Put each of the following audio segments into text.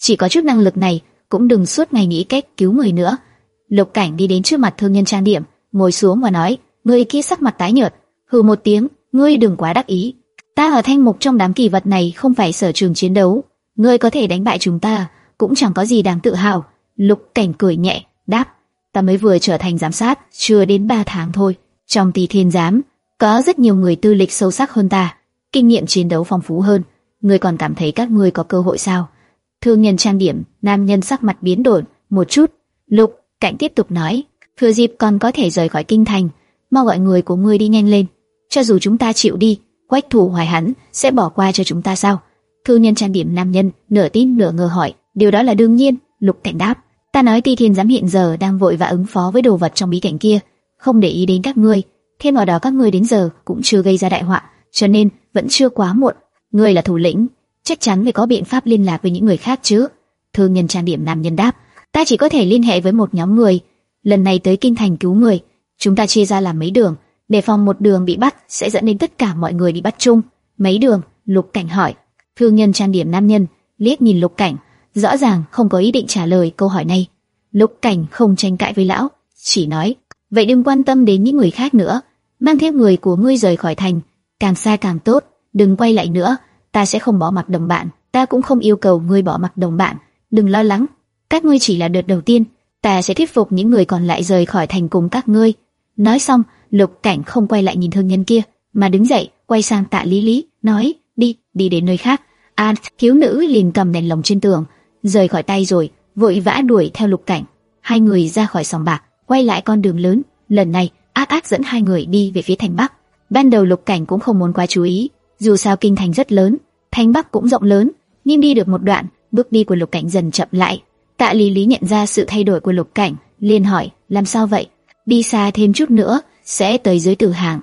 chỉ có chút năng lực này, cũng đừng suốt ngày nghĩ cách cứu người nữa. Lục Cảnh đi đến trước mặt thương nhân trang điểm, ngồi xuống và nói, người kia sắc mặt tái nhợt, hừ một tiếng, ngươi đừng quá đắc ý. Ta ở thanh mục trong đám kỳ vật này không phải sở trường chiến đấu, ngươi có thể đánh bại chúng ta, cũng chẳng có gì đáng tự hào. Lục Cảnh cười nhẹ, đáp, ta mới vừa trở thành giám sát, chưa đến 3 tháng thôi. Trong tỷ thiên giám, có rất nhiều người tư lịch sâu sắc hơn ta, kinh nghiệm chiến đấu phong phú hơn. Ngươi còn cảm thấy các ngươi có cơ hội sao? Thương nhân trang điểm, nam nhân sắc mặt biến đổi một chút. Lục Cảnh tiếp tục nói, thừa dịp còn có thể rời khỏi kinh thành, mau gọi người của ngươi đi nhanh lên. Cho dù chúng ta chịu đi, quách thủ hoài hắn sẽ bỏ qua cho chúng ta sao? Thương nhân trang điểm nam nhân nửa tin nửa ngờ hỏi, điều đó là đương nhiên. Lục Cảnh đáp, ta nói Ti Thiên giám hiện giờ đang vội và ứng phó với đồ vật trong bí cảnh kia, không để ý đến các ngươi. Thêm vào đó các ngươi đến giờ cũng chưa gây ra đại họa, cho nên vẫn chưa quá muộn. Ngươi là thủ lĩnh, chắc chắn phải có biện pháp liên lạc với những người khác chứ. Thương nhân trang điểm nam nhân đáp, ta chỉ có thể liên hệ với một nhóm người. Lần này tới kinh thành cứu người, chúng ta chia ra làm mấy đường, để phòng một đường bị bắt sẽ dẫn đến tất cả mọi người bị bắt chung. Mấy đường? Lục Cảnh hỏi. Thương nhân trang điểm nam nhân liếc nhìn Lục Cảnh, rõ ràng không có ý định trả lời câu hỏi này. Lục Cảnh không tranh cãi với lão, chỉ nói, vậy đừng quan tâm đến những người khác nữa, mang theo người của ngươi rời khỏi thành, càng xa càng tốt, đừng quay lại nữa ta sẽ không bỏ mặc đồng bạn, ta cũng không yêu cầu ngươi bỏ mặc đồng bạn, đừng lo lắng, các ngươi chỉ là đợt đầu tiên, ta sẽ thuyết phục những người còn lại rời khỏi thành cùng các ngươi. Nói xong, Lục Cảnh không quay lại nhìn thương nhân kia, mà đứng dậy, quay sang Tạ Lý Lý, nói, đi, đi đến nơi khác. An, thiếu nữ liền cầm đèn lồng trên tường, rời khỏi tay rồi, vội vã đuổi theo Lục Cảnh. Hai người ra khỏi sòng bạc, quay lại con đường lớn, lần này, Ác Ác dẫn hai người đi về phía thành Bắc. Ban đầu Lục Cảnh cũng không muốn quá chú ý, dù sao kinh thành rất lớn, thành bắc cũng rộng lớn, nhưng đi được một đoạn, bước đi của Lục Cảnh dần chậm lại. Tạ Lý Lý nhận ra sự thay đổi của Lục Cảnh, liền hỏi, làm sao vậy? Đi xa thêm chút nữa, sẽ tới dưới tử hàng.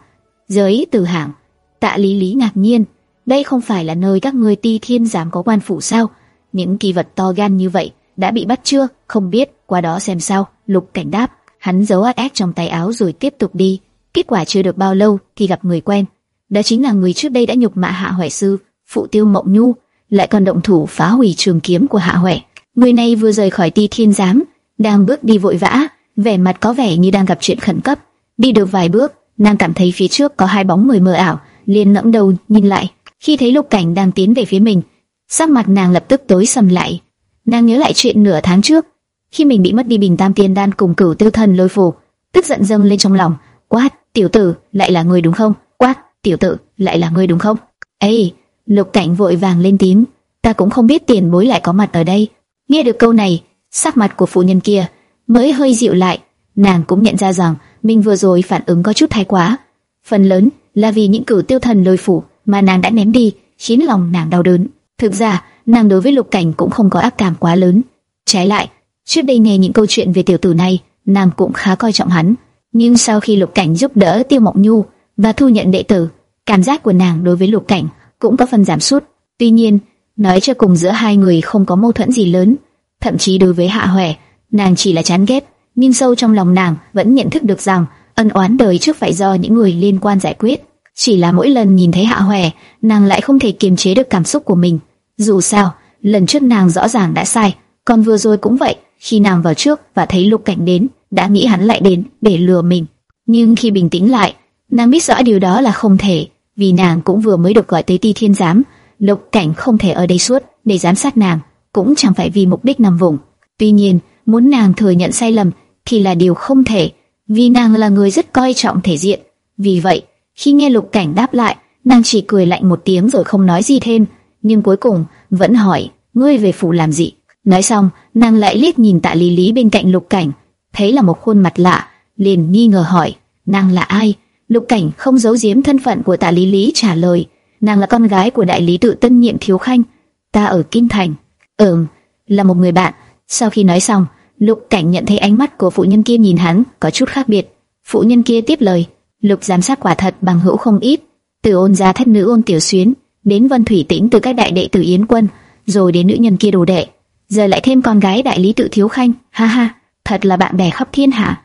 Giới tử hàng. Tạ Lý Lý ngạc nhiên, đây không phải là nơi các người ti thiên giám có quan phủ sao? Những kỳ vật to gan như vậy, đã bị bắt chưa? Không biết, qua đó xem sao. Lục Cảnh đáp, hắn giấu ác ác trong tay áo rồi tiếp tục đi. Kết quả chưa được bao lâu thì gặp người quen, đó chính là người trước đây đã nhục mạ Hạ Huệ sư, phụ tiêu Mộng Nhu, lại còn động thủ phá hủy trường kiếm của Hạ Huệ. Người này vừa rời khỏi Ti Thiên giám, đang bước đi vội vã, vẻ mặt có vẻ như đang gặp chuyện khẩn cấp. Đi được vài bước, nàng cảm thấy phía trước có hai bóng người mờ ảo, liền ngẩng đầu nhìn lại. Khi thấy Lục Cảnh đang tiến về phía mình, sắc mặt nàng lập tức tối sầm lại. Nàng nhớ lại chuyện nửa tháng trước, khi mình bị mất đi bình tam tiên đan cùng cửu tiêu thần lôi phù, tức giận dâng lên trong lòng, quát, tiểu tử, lại là người đúng không? Quát, tiểu tử, lại là ngươi đúng không? Ê, lục cảnh vội vàng lên tiếng, ta cũng không biết tiền bối lại có mặt ở đây. Nghe được câu này, sắc mặt của phụ nhân kia mới hơi dịu lại, nàng cũng nhận ra rằng mình vừa rồi phản ứng có chút thái quá. Phần lớn là vì những cử tiêu thần lôi phủ mà nàng đã ném đi, khiến lòng nàng đau đớn. Thực ra, nàng đối với lục cảnh cũng không có ác cảm quá lớn. Trái lại, trước đây nghe những câu chuyện về tiểu tử này, nàng cũng khá coi trọng hắn. Nhưng sau khi lục cảnh giúp đỡ tiêu mộng nhu và thu nhận đệ tử, cảm giác của nàng đối với lục cảnh cũng có phần giảm sút. Tuy nhiên, nói cho cùng giữa hai người không có mâu thuẫn gì lớn, thậm chí đối với Hạ Hoè, nàng chỉ là chán ghét, nhưng sâu trong lòng nàng vẫn nhận thức được rằng ân oán đời trước phải do những người liên quan giải quyết. Chỉ là mỗi lần nhìn thấy Hạ Hoè, nàng lại không thể kiềm chế được cảm xúc của mình. Dù sao, lần trước nàng rõ ràng đã sai, còn vừa rồi cũng vậy, khi nàng vào trước và thấy Lục Cảnh đến, đã nghĩ hắn lại đến để lừa mình. Nhưng khi bình tĩnh lại, nàng biết rõ điều đó là không thể, vì nàng cũng vừa mới được gọi tới Ti Thiên giám, Lục Cảnh không thể ở đây suốt để giám sát nàng, cũng chẳng phải vì mục đích nằm vùng. Tuy nhiên, muốn nàng thừa nhận sai lầm thì là điều không thể, vì nàng là người rất coi trọng thể diện. Vì vậy, khi nghe Lục Cảnh đáp lại, nàng chỉ cười lạnh một tiếng rồi không nói gì thêm, nhưng cuối cùng vẫn hỏi: "Ngươi về phủ làm gì?" Nói xong, nàng lại liếc nhìn Tạ Lý Lý bên cạnh Lục Cảnh, thấy là một khuôn mặt lạ, liền nghi ngờ hỏi: "Nàng là ai?" Lục Cảnh không giấu giếm thân phận của Tạ Lý Lý trả lời, nàng là con gái của đại lý tự tân nhiệm thiếu khanh, ta ở kinh thành. Ừm, là một người bạn. Sau khi nói xong, Lục Cảnh nhận thấy ánh mắt của phụ nhân kia nhìn hắn có chút khác biệt. Phụ nhân kia tiếp lời, Lục giám sát quả thật bằng hữu không ít, từ ôn gia thất nữ ôn tiểu xuyến đến Vân Thủy Tĩnh từ các đại đệ tử Yến Quân, rồi đến nữ nhân kia đồ đệ, giờ lại thêm con gái đại lý tự thiếu khanh, ha ha, thật là bạn bè khắp thiên hạ.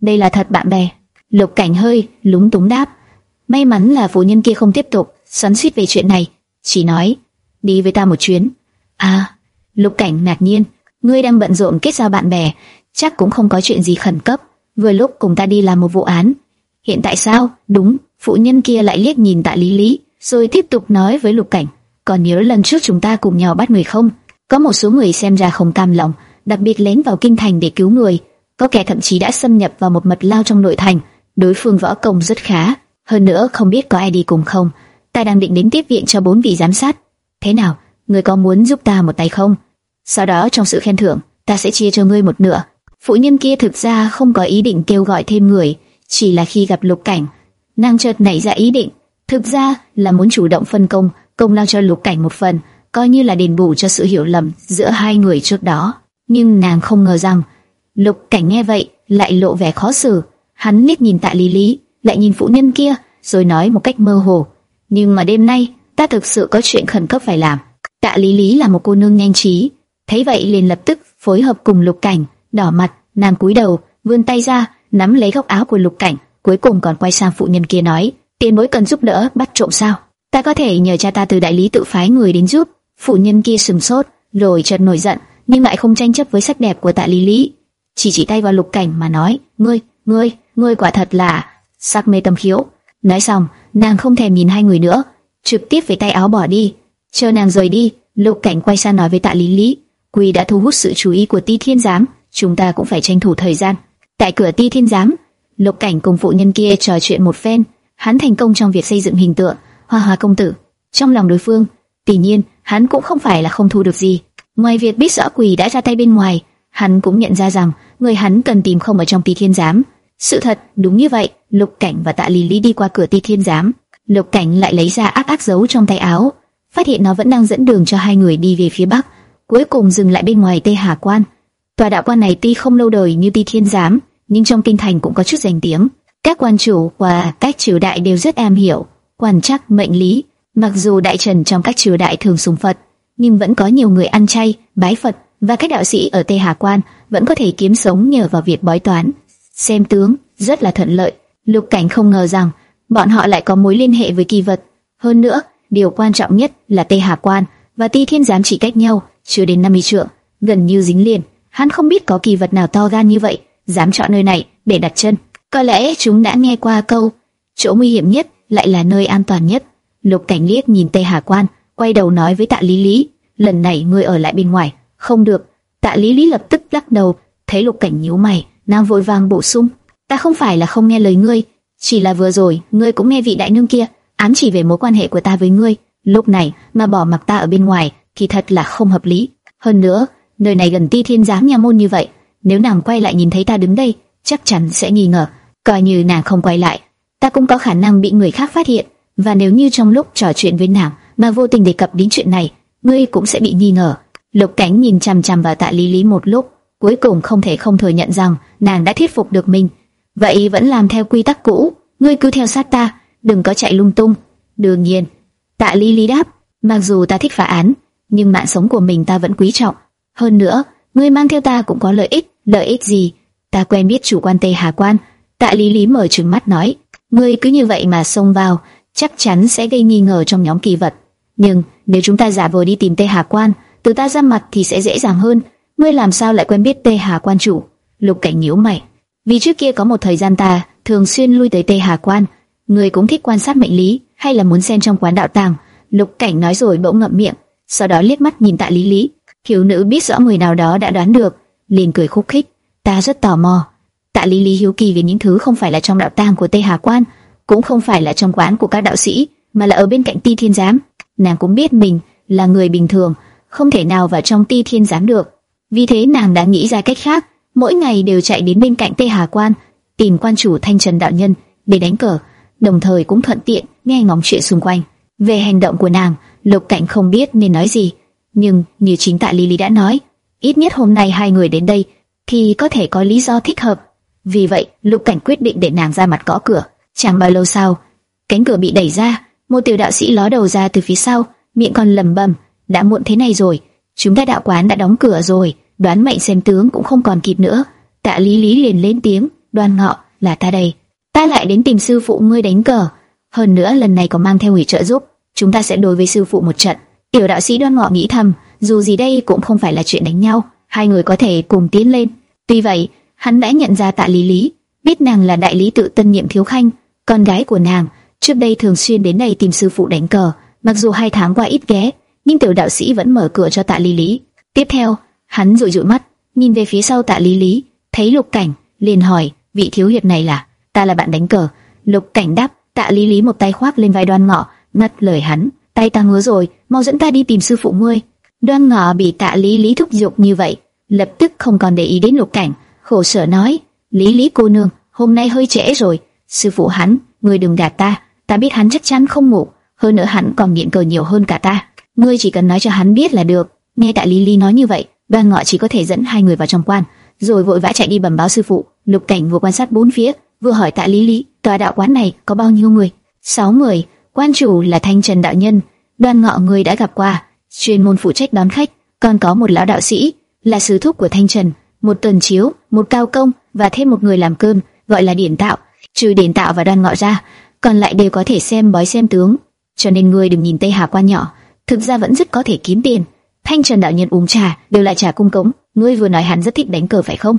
Đây là thật bạn bè. Lục Cảnh hơi lúng túng đáp. May mắn là phụ nhân kia không tiếp tục xoắn xuýt về chuyện này, chỉ nói đi với ta một chuyến. À, Lục Cảnh ngạc nhiên, ngươi đang bận rộn kết giao bạn bè, chắc cũng không có chuyện gì khẩn cấp. Vừa lúc cùng ta đi làm một vụ án. Hiện tại sao? Đúng, phụ nhân kia lại liếc nhìn Tạ Lý Lý, rồi tiếp tục nói với Lục Cảnh, còn nhớ lần trước chúng ta cùng nhau bắt người không? Có một số người xem ra không cam lòng, đặc biệt lén vào kinh thành để cứu người, có kẻ thậm chí đã xâm nhập vào một mật lao trong nội thành. Đối phương võ công rất khá, hơn nữa không biết có ai đi cùng không. Ta đang định đến tiếp viện cho bốn vị giám sát. Thế nào, ngươi có muốn giúp ta một tay không? Sau đó trong sự khen thưởng, ta sẽ chia cho ngươi một nửa. Phụ nhân kia thực ra không có ý định kêu gọi thêm người, chỉ là khi gặp Lục Cảnh, nàng chợt nảy ra ý định, thực ra là muốn chủ động phân công, công lao cho Lục Cảnh một phần, coi như là đền bù cho sự hiểu lầm giữa hai người trước đó. Nhưng nàng không ngờ rằng, Lục Cảnh nghe vậy lại lộ vẻ khó xử, hắn liếc nhìn Tạ Lý Lý, lại nhìn phụ nhân kia, rồi nói một cách mơ hồ: "Nhưng mà đêm nay, ta thực sự có chuyện khẩn cấp phải làm." Tạ Lý Lý là một cô nương nhanh trí, thấy vậy liền lập tức phối hợp cùng Lục Cảnh, đỏ mặt, nàng cúi đầu, vươn tay ra, nắm lấy góc áo của Lục Cảnh, cuối cùng còn quay sang phụ nhân kia nói: "Tiền bối cần giúp đỡ bắt trộm sao? Ta có thể nhờ cha ta từ đại lý tự phái người đến giúp." Phụ nhân kia sừng sốt, rồi chợt nổi giận, nhưng lại không tranh chấp với sắc đẹp của Tạ Lý Lý, chỉ chỉ tay vào Lục Cảnh mà nói: "Ngươi, ngươi, ngươi quả thật là sắc mê tâm khiếu." Nói xong, nàng không thèm nhìn hai người nữa, trực tiếp về tay áo bỏ đi. Chờ nàng rời đi, Lục Cảnh quay sang nói với Tạ Lý Lý, Quỳ đã thu hút sự chú ý của Ti Thiên Giám, chúng ta cũng phải tranh thủ thời gian. Tại cửa Ti Thiên Giám, Lục Cảnh cùng phụ nhân kia trò chuyện một phen, hắn thành công trong việc xây dựng hình tượng Hoa Hoa công tử trong lòng đối phương. Tuy nhiên, hắn cũng không phải là không thu được gì. Ngoài việc biết rõ Quỳ đã ra tay bên ngoài, hắn cũng nhận ra rằng người hắn cần tìm không ở trong Ti Thiên Giám. Sự thật đúng như vậy, Lục Cảnh và Tạ Lý Lý đi qua cửa Ti Thiên Giám, Lục Cảnh lại lấy ra ác ác giấu trong tay áo, phát hiện nó vẫn đang dẫn đường cho hai người đi về phía bắc, cuối cùng dừng lại bên ngoài tây Hà Quan. Tòa đạo quan này tuy không lâu đời như Ti Thiên Giám, nhưng trong kinh thành cũng có chút danh tiếng. Các quan chủ và các triều đại đều rất am hiểu quan chắc mệnh lý. Mặc dù đại trần trong các triều đại thường sùng Phật, nhưng vẫn có nhiều người ăn chay, bái Phật và các đạo sĩ ở tây Hà Quan vẫn có thể kiếm sống nhờ vào việc bói toán, xem tướng, rất là thuận lợi. Lục Cảnh không ngờ rằng bọn họ lại có mối liên hệ với kỳ vật. Hơn nữa, điều quan trọng nhất là Tê Hà Quan và Ti Thiên giám chỉ cách nhau chưa đến 50 trượng, gần như dính liền. Hắn không biết có kỳ vật nào to gan như vậy, dám chọn nơi này để đặt chân. Có lẽ chúng đã nghe qua câu, chỗ nguy hiểm nhất lại là nơi an toàn nhất. Lục Cảnh liếc nhìn Tây Hà Quan, quay đầu nói với Tạ Lý Lý, lần này ngươi ở lại bên ngoài, không được. Tạ Lý Lý lập tức lắc đầu, thấy Lục Cảnh nhíu mày, nàng vội vàng bổ sung, ta không phải là không nghe lời ngươi, chỉ là vừa rồi ngươi cũng nghe vị đại nương kia ám chỉ về mối quan hệ của ta với ngươi, lúc này mà bỏ mặc ta ở bên ngoài, thì thật là không hợp lý. Hơn nữa, nơi này gần Ti Thiên giám nhà môn như vậy, nếu nàng quay lại nhìn thấy ta đứng đây, chắc chắn sẽ nghi ngờ. Coi như nàng không quay lại, ta cũng có khả năng bị người khác phát hiện. Và nếu như trong lúc trò chuyện với nàng mà vô tình đề cập đến chuyện này, ngươi cũng sẽ bị nghi ngờ. Lục Cảnh nhìn chằm chằm vào Tạ Lý Lý một lúc, cuối cùng không thể không thừa nhận rằng nàng đã thuyết phục được mình. Vậy vẫn làm theo quy tắc cũ, ngươi cứ theo sát ta, đừng có chạy lung tung. Đương nhiên, Tạ Lý Lý đáp, mặc dù ta thích phá án, nhưng mạng sống của mình ta vẫn quý trọng. Hơn nữa, ngươi mang theo ta cũng có lợi ích, lợi ích gì? Ta quen biết chủ quan Tây Hà Quan. Tạ Lý Lý mở trừng mắt nói, ngươi cứ như vậy mà xông vào, chắc chắn sẽ gây nghi ngờ trong nhóm kỳ vật. Nhưng nếu chúng ta giả vờ đi tìm Tây Hà Quan, từ ta ra mặt thì sẽ dễ dàng hơn. Ngươi làm sao lại quen biết Tây Hà Quan chủ? Lục Cảnh nhíu mày, vì trước kia có một thời gian ta thường xuyên lui tới Tây Hà Quan, ngươi cũng thích quan sát mệnh lý, hay là muốn xem trong quán đạo tàng? Lục Cảnh nói rồi bỗng ngậm miệng, sau đó liếc mắt nhìn Tạ Lý Lý. Thiếu nữ biết rõ người nào đó đã đoán được, liền cười khúc khích. Ta rất tò mò. Tạ Lý Lý hiếu kỳ về những thứ không phải là trong đạo tàng của Tây Hà Quan, cũng không phải là trong quán của các đạo sĩ, mà là ở bên cạnh Ti Thiên Giám. Nàng cũng biết mình là người bình thường, không thể nào vào trong Ti Thiên Giám được. Vì thế nàng đã nghĩ ra cách khác, mỗi ngày đều chạy đến bên cạnh Tây Hà Quan, tìm quan chủ Thanh Trần đạo nhân để đánh cờ, đồng thời cũng thuận tiện nghe ngóng chuyện xung quanh. Về hành động của nàng, Lục Cảnh không biết nên nói gì, nhưng như chính tại Lily đã nói, ít nhất hôm nay hai người đến đây thì có thể có lý do thích hợp. Vì vậy, Lục Cảnh quyết định để nàng ra mặt gõ cửa. Chẳng bao lâu sau, cánh cửa bị đẩy ra, một tiểu đạo sĩ ló đầu ra từ phía sau, miệng còn lẩm bẩm, đã muộn thế này rồi, chúng ta đạo quán đã đóng cửa rồi, đoán mệnh xem tướng cũng không còn kịp nữa. Tạ Lý Lý liền lên tiếng, đoan ngọ, là ta đây. Ta lại đến tìm sư phụ ngươi đánh cờ. Hơn nữa lần này có mang theo ủy trợ giúp, chúng ta sẽ đối với sư phụ một trận. Tiểu đạo sĩ đoan ngọ nghĩ thầm, dù gì đây cũng không phải là chuyện đánh nhau, hai người có thể cùng tiến lên. Tuy vậy, hắn đã nhận ra Tạ Lý Lý, biết nàng là đại lý tự tân nhiệm thiếu khanh, con gái của nàng, trước đây thường xuyên đến đây tìm sư phụ đánh cờ, mặc dù hai tháng qua ít ghé, nhưng tiểu đạo sĩ vẫn mở cửa cho Tạ Lý Lý. Tiếp theo, hắn dụi dụi mắt, nhìn về phía sau Tạ Lý Lý, thấy Lục Cảnh, liền hỏi, vị thiếu hiệp này là? Ta là bạn đánh cờ. Lục Cảnh đáp, Tạ Lý Lý một tay khoác lên vai Đoan Ngọ, ngắt lời hắn, tay ta ngứa rồi, mau dẫn ta đi tìm sư phụ ngươi. Đoan Ngọ bị Tạ Lý Lý thúc giục như vậy, lập tức không còn để ý đến Lục Cảnh, khổ sở nói, Lý Lý cô nương, hôm nay hơi trễ rồi, sư phụ hắn, ngươi đừng gạt ta, ta biết hắn chắc chắn không ngủ, hơn nữa hắn còn nghiện cờ nhiều hơn cả ta, ngươi chỉ cần nói cho hắn biết là được. Nghe Tạ Lý Lý nói như vậy, đoàn Ngọ chỉ có thể dẫn hai người vào trong quan, rồi vội vã chạy đi bẩm báo sư phụ. Lục Cảnh vừa quan sát bốn phía, vừa hỏi Tạ Lý Lý, tòa đạo quán này có bao nhiêu người? Sáu người, quan chủ là Thanh Trần đạo nhân, Đoàn Ngọ người đã gặp qua, chuyên môn phụ trách đón khách, còn có một lão đạo sĩ, là sứ thúc của Thanh Trần, một tuần chiếu, một cao công và thêm một người làm cơm, gọi là điển tạo. Trừ điển tạo và Đoàn Ngọ ra, còn lại đều có thể xem bói xem tướng. Cho nên ngươi đừng nhìn Tây Hà quan nhỏ, thực ra vẫn rất có thể kiếm tiền. Thanh Trần đạo nhân uống trà, đều lại trà cung cống. Ngươi vừa nói hắn rất thích đánh cờ phải không?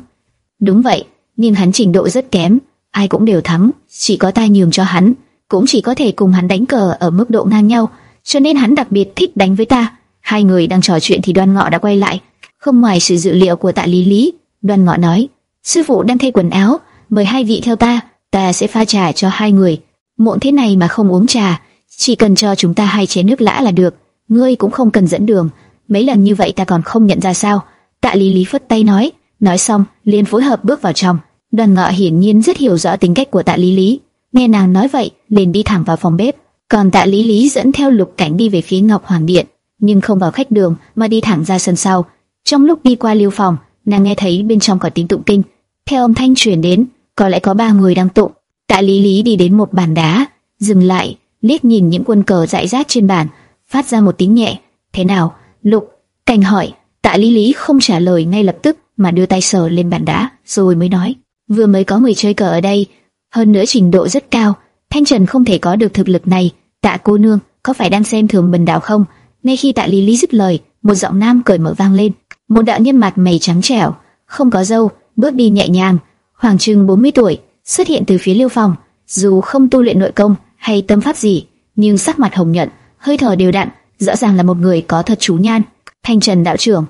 Đúng vậy, nhưng hắn trình độ rất kém, ai cũng đều thắng, chỉ có ta nhường cho hắn, cũng chỉ có thể cùng hắn đánh cờ ở mức độ ngang nhau, cho nên hắn đặc biệt thích đánh với ta. Hai người đang trò chuyện thì Đoan Ngọ đã quay lại, không ngoài sự dự liệu của Tạ Lý Lý, Đoan Ngọ nói: "Sư phụ đang thay quần áo, mời hai vị theo ta, ta sẽ pha trà cho hai người. Muộn thế này mà không uống trà, chỉ cần cho chúng ta hai chén nước lã là được, ngươi cũng không cần dẫn đường." Mấy lần như vậy ta còn không nhận ra sao? Tạ Lý Lý phất tay nói, nói xong liền phối hợp bước vào trong. Đoàn Ngọ hiển nhiên rất hiểu rõ tính cách của Tạ Lý Lý, nghe nàng nói vậy, liền đi thẳng vào phòng bếp. Còn Tạ Lý Lý dẫn theo Lục Cảnh đi về phía Ngọc Hoàng Điện, nhưng không vào khách đường mà đi thẳng ra sân sau. Trong lúc đi qua liêu phòng, nàng nghe thấy bên trong có tiếng tụng kinh. Theo âm thanh truyền đến, có lẽ có ba người đang tụng. Tạ Lý Lý đi đến một bàn đá, dừng lại, liếc nhìn những quân cờ rải rác trên bàn, phát ra một tiếng nhẹ. Thế nào? Lục Cảnh hỏi. Tạ Lý Lý không trả lời ngay lập tức mà đưa tay sờ lên bàn đá, rồi mới nói: vừa mới có người chơi cờ ở đây, hơn nữa trình độ rất cao, Thanh Trần không thể có được thực lực này. Tạ cô nương, có phải đang xem thường Bần Đạo không? Ngay khi Tạ Lý Lý dứt lời, một giọng nam cởi mở vang lên. Một đạo nhân mặt mày trắng trẻo, không có râu, bước đi nhẹ nhàng, khoảng chừng 40 tuổi, xuất hiện từ phía Liêu Phòng. Dù không tu luyện nội công hay tâm pháp gì, nhưng sắc mặt hồng nhuận, hơi thở đều đặn, rõ ràng là một người có thật chú nhan. Thanh Trần đạo trưởng,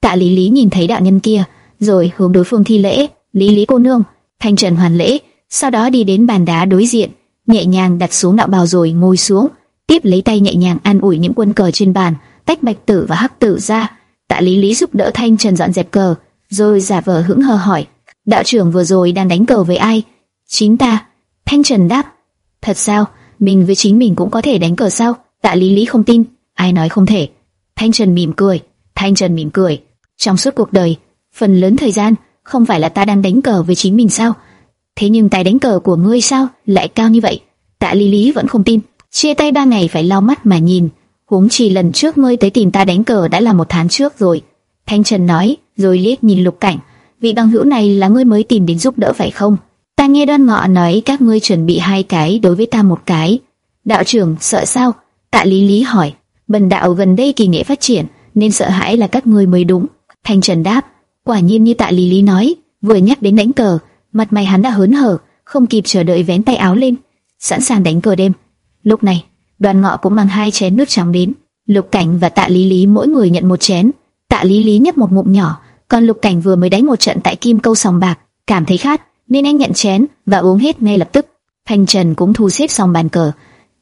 Tạ Lý Lý nhìn thấy đạo nhân kia, rồi hướng đối phương thi lễ. Lý Lý cô nương, Thanh Trần hoàn lễ, sau đó đi đến bàn đá đối diện, nhẹ nhàng đặt xuống đạo bào rồi ngồi xuống, tiếp lấy tay nhẹ nhàng an ủi những quân cờ trên bàn, tách bạch tử và hắc tử ra. Tạ Lý Lý giúp đỡ Thanh Trần dọn dẹp cờ, rồi giả vờ hững hờ hỏi: đạo trưởng vừa rồi đang đánh cờ với ai? Chính ta. Thanh Trần đáp: thật sao? Mình với chính mình cũng có thể đánh cờ sao? Tạ Lý Lý không tin, ai nói không thể? Thanh Trần mỉm cười, Thanh Trần mỉm cười. Trong suốt cuộc đời, phần lớn thời gian không phải là ta đang đánh cờ với chính mình sao? Thế nhưng tài đánh cờ của ngươi sao lại cao như vậy? Tạ Lý Lý vẫn không tin. Chia tay ba ngày phải lau mắt mà nhìn. Huống chi lần trước ngươi tới tìm ta đánh cờ đã là một tháng trước rồi. Thanh Trần nói, rồi liếc nhìn Lục Cảnh. Vị bằng hữu này là ngươi mới tìm đến giúp đỡ phải không? Ta nghe đoan ngọ nói các ngươi chuẩn bị hai cái đối với ta một cái. Đạo trưởng sợ sao? Tạ Lý Lý hỏi. Bần đạo gần đây kỳ nghệ phát triển, nên sợ hãi là các ngươi mới đúng. Thanh Trần đáp, quả nhiên như Tạ Lý Lý nói, vừa nhắc đến đánh cờ, mặt mày hắn đã hớn hở, không kịp chờ đợi vén tay áo lên, sẵn sàng đánh cờ đêm. Lúc này, Đoàn Ngọ cũng mang hai chén nước trắng đến, Lục Cảnh và Tạ Lý Lý mỗi người nhận một chén. Tạ Lý Lý nhấp một ngụm nhỏ, còn Lục Cảnh vừa mới đánh một trận tại Kim Câu sòng bạc, cảm thấy khát, nên anh nhận chén và uống hết ngay lập tức. Thanh Trần cũng thu xếp xong bàn cờ,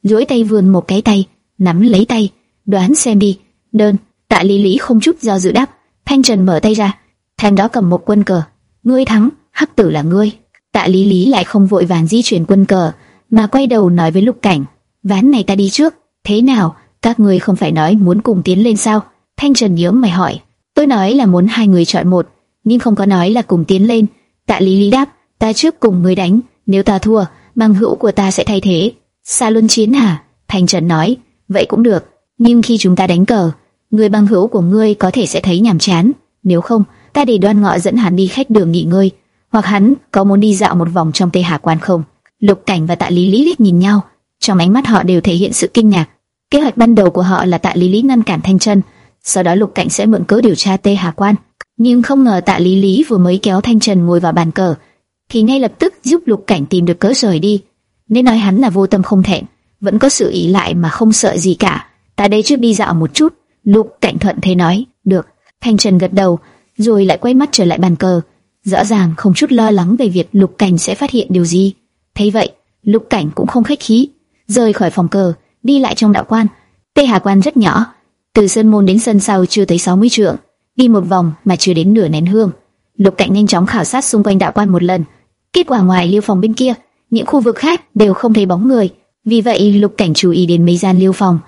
duỗi tay vươn một cái tay, nắm lấy tay, đoán xem đi, đơn. Tạ Lý Lý không chút do dự đáp, Thanh Trần mở tay ra, thanh đó cầm một quân cờ, ngươi thắng, hắc tử là ngươi. Tạ Lý Lý lại không vội vàng di chuyển quân cờ, mà quay đầu nói với Lục Cảnh, ván này ta đi trước, thế nào, các ngươi không phải nói muốn cùng tiến lên sao? Thanh Trần nhớ mày hỏi, tôi nói là muốn hai người chọn một, nhưng không có nói là cùng tiến lên. Tạ Lý Lý đáp, ta trước cùng ngươi đánh, nếu ta thua, bằng hữu của ta sẽ thay thế. Xa luân chiến hả? Thanh Trần nói, vậy cũng được, nhưng khi chúng ta đánh cờ, người bằng hữu của ngươi có thể sẽ thấy nhàm chán, nếu không, ta để Đoan Ngọ dẫn hắn đi khách đường nghỉ ngơi, hoặc hắn có muốn đi dạo một vòng trong Tây Hà Quan không? Lục Cảnh và Tạ Lý Lý liếc nhìn nhau, trong ánh mắt họ đều thể hiện sự kinh ngạc. Kế hoạch ban đầu của họ là Tạ Lý Lý ngăn cản Thanh Trân, sau đó Lục Cảnh sẽ mượn cớ điều tra tây Hà Quan. Nhưng không ngờ Tạ Lý Lý vừa mới kéo Thanh Trần ngồi vào bàn cờ, thì ngay lập tức giúp Lục Cảnh tìm được cớ rời đi. Nên nói hắn là vô tâm không thẹn, vẫn có sự ý lại mà không sợ gì cả. Ta đây trước đi dạo một chút. Lục Cảnh thuận thế nói, được. Thanh Trần gật đầu, rồi lại quay mắt trở lại bàn cờ. Rõ ràng không chút lo lắng về việc Lục Cảnh sẽ phát hiện điều gì. Thấy vậy, Lục Cảnh cũng không khách khí, rời khỏi phòng cờ, đi lại trong đạo quan. Tê Hà Quan rất nhỏ, từ sân môn đến sân sau chưa tới 60 trượng, đi một vòng mà chưa đến nửa nén hương. Lục Cảnh nhanh chóng khảo sát xung quanh đạo quan một lần, kết quả ngoài liêu phòng bên kia, những khu vực khác đều không thấy bóng người. Vì vậy Lục Cảnh chú ý đến mấy gian liêu phòng,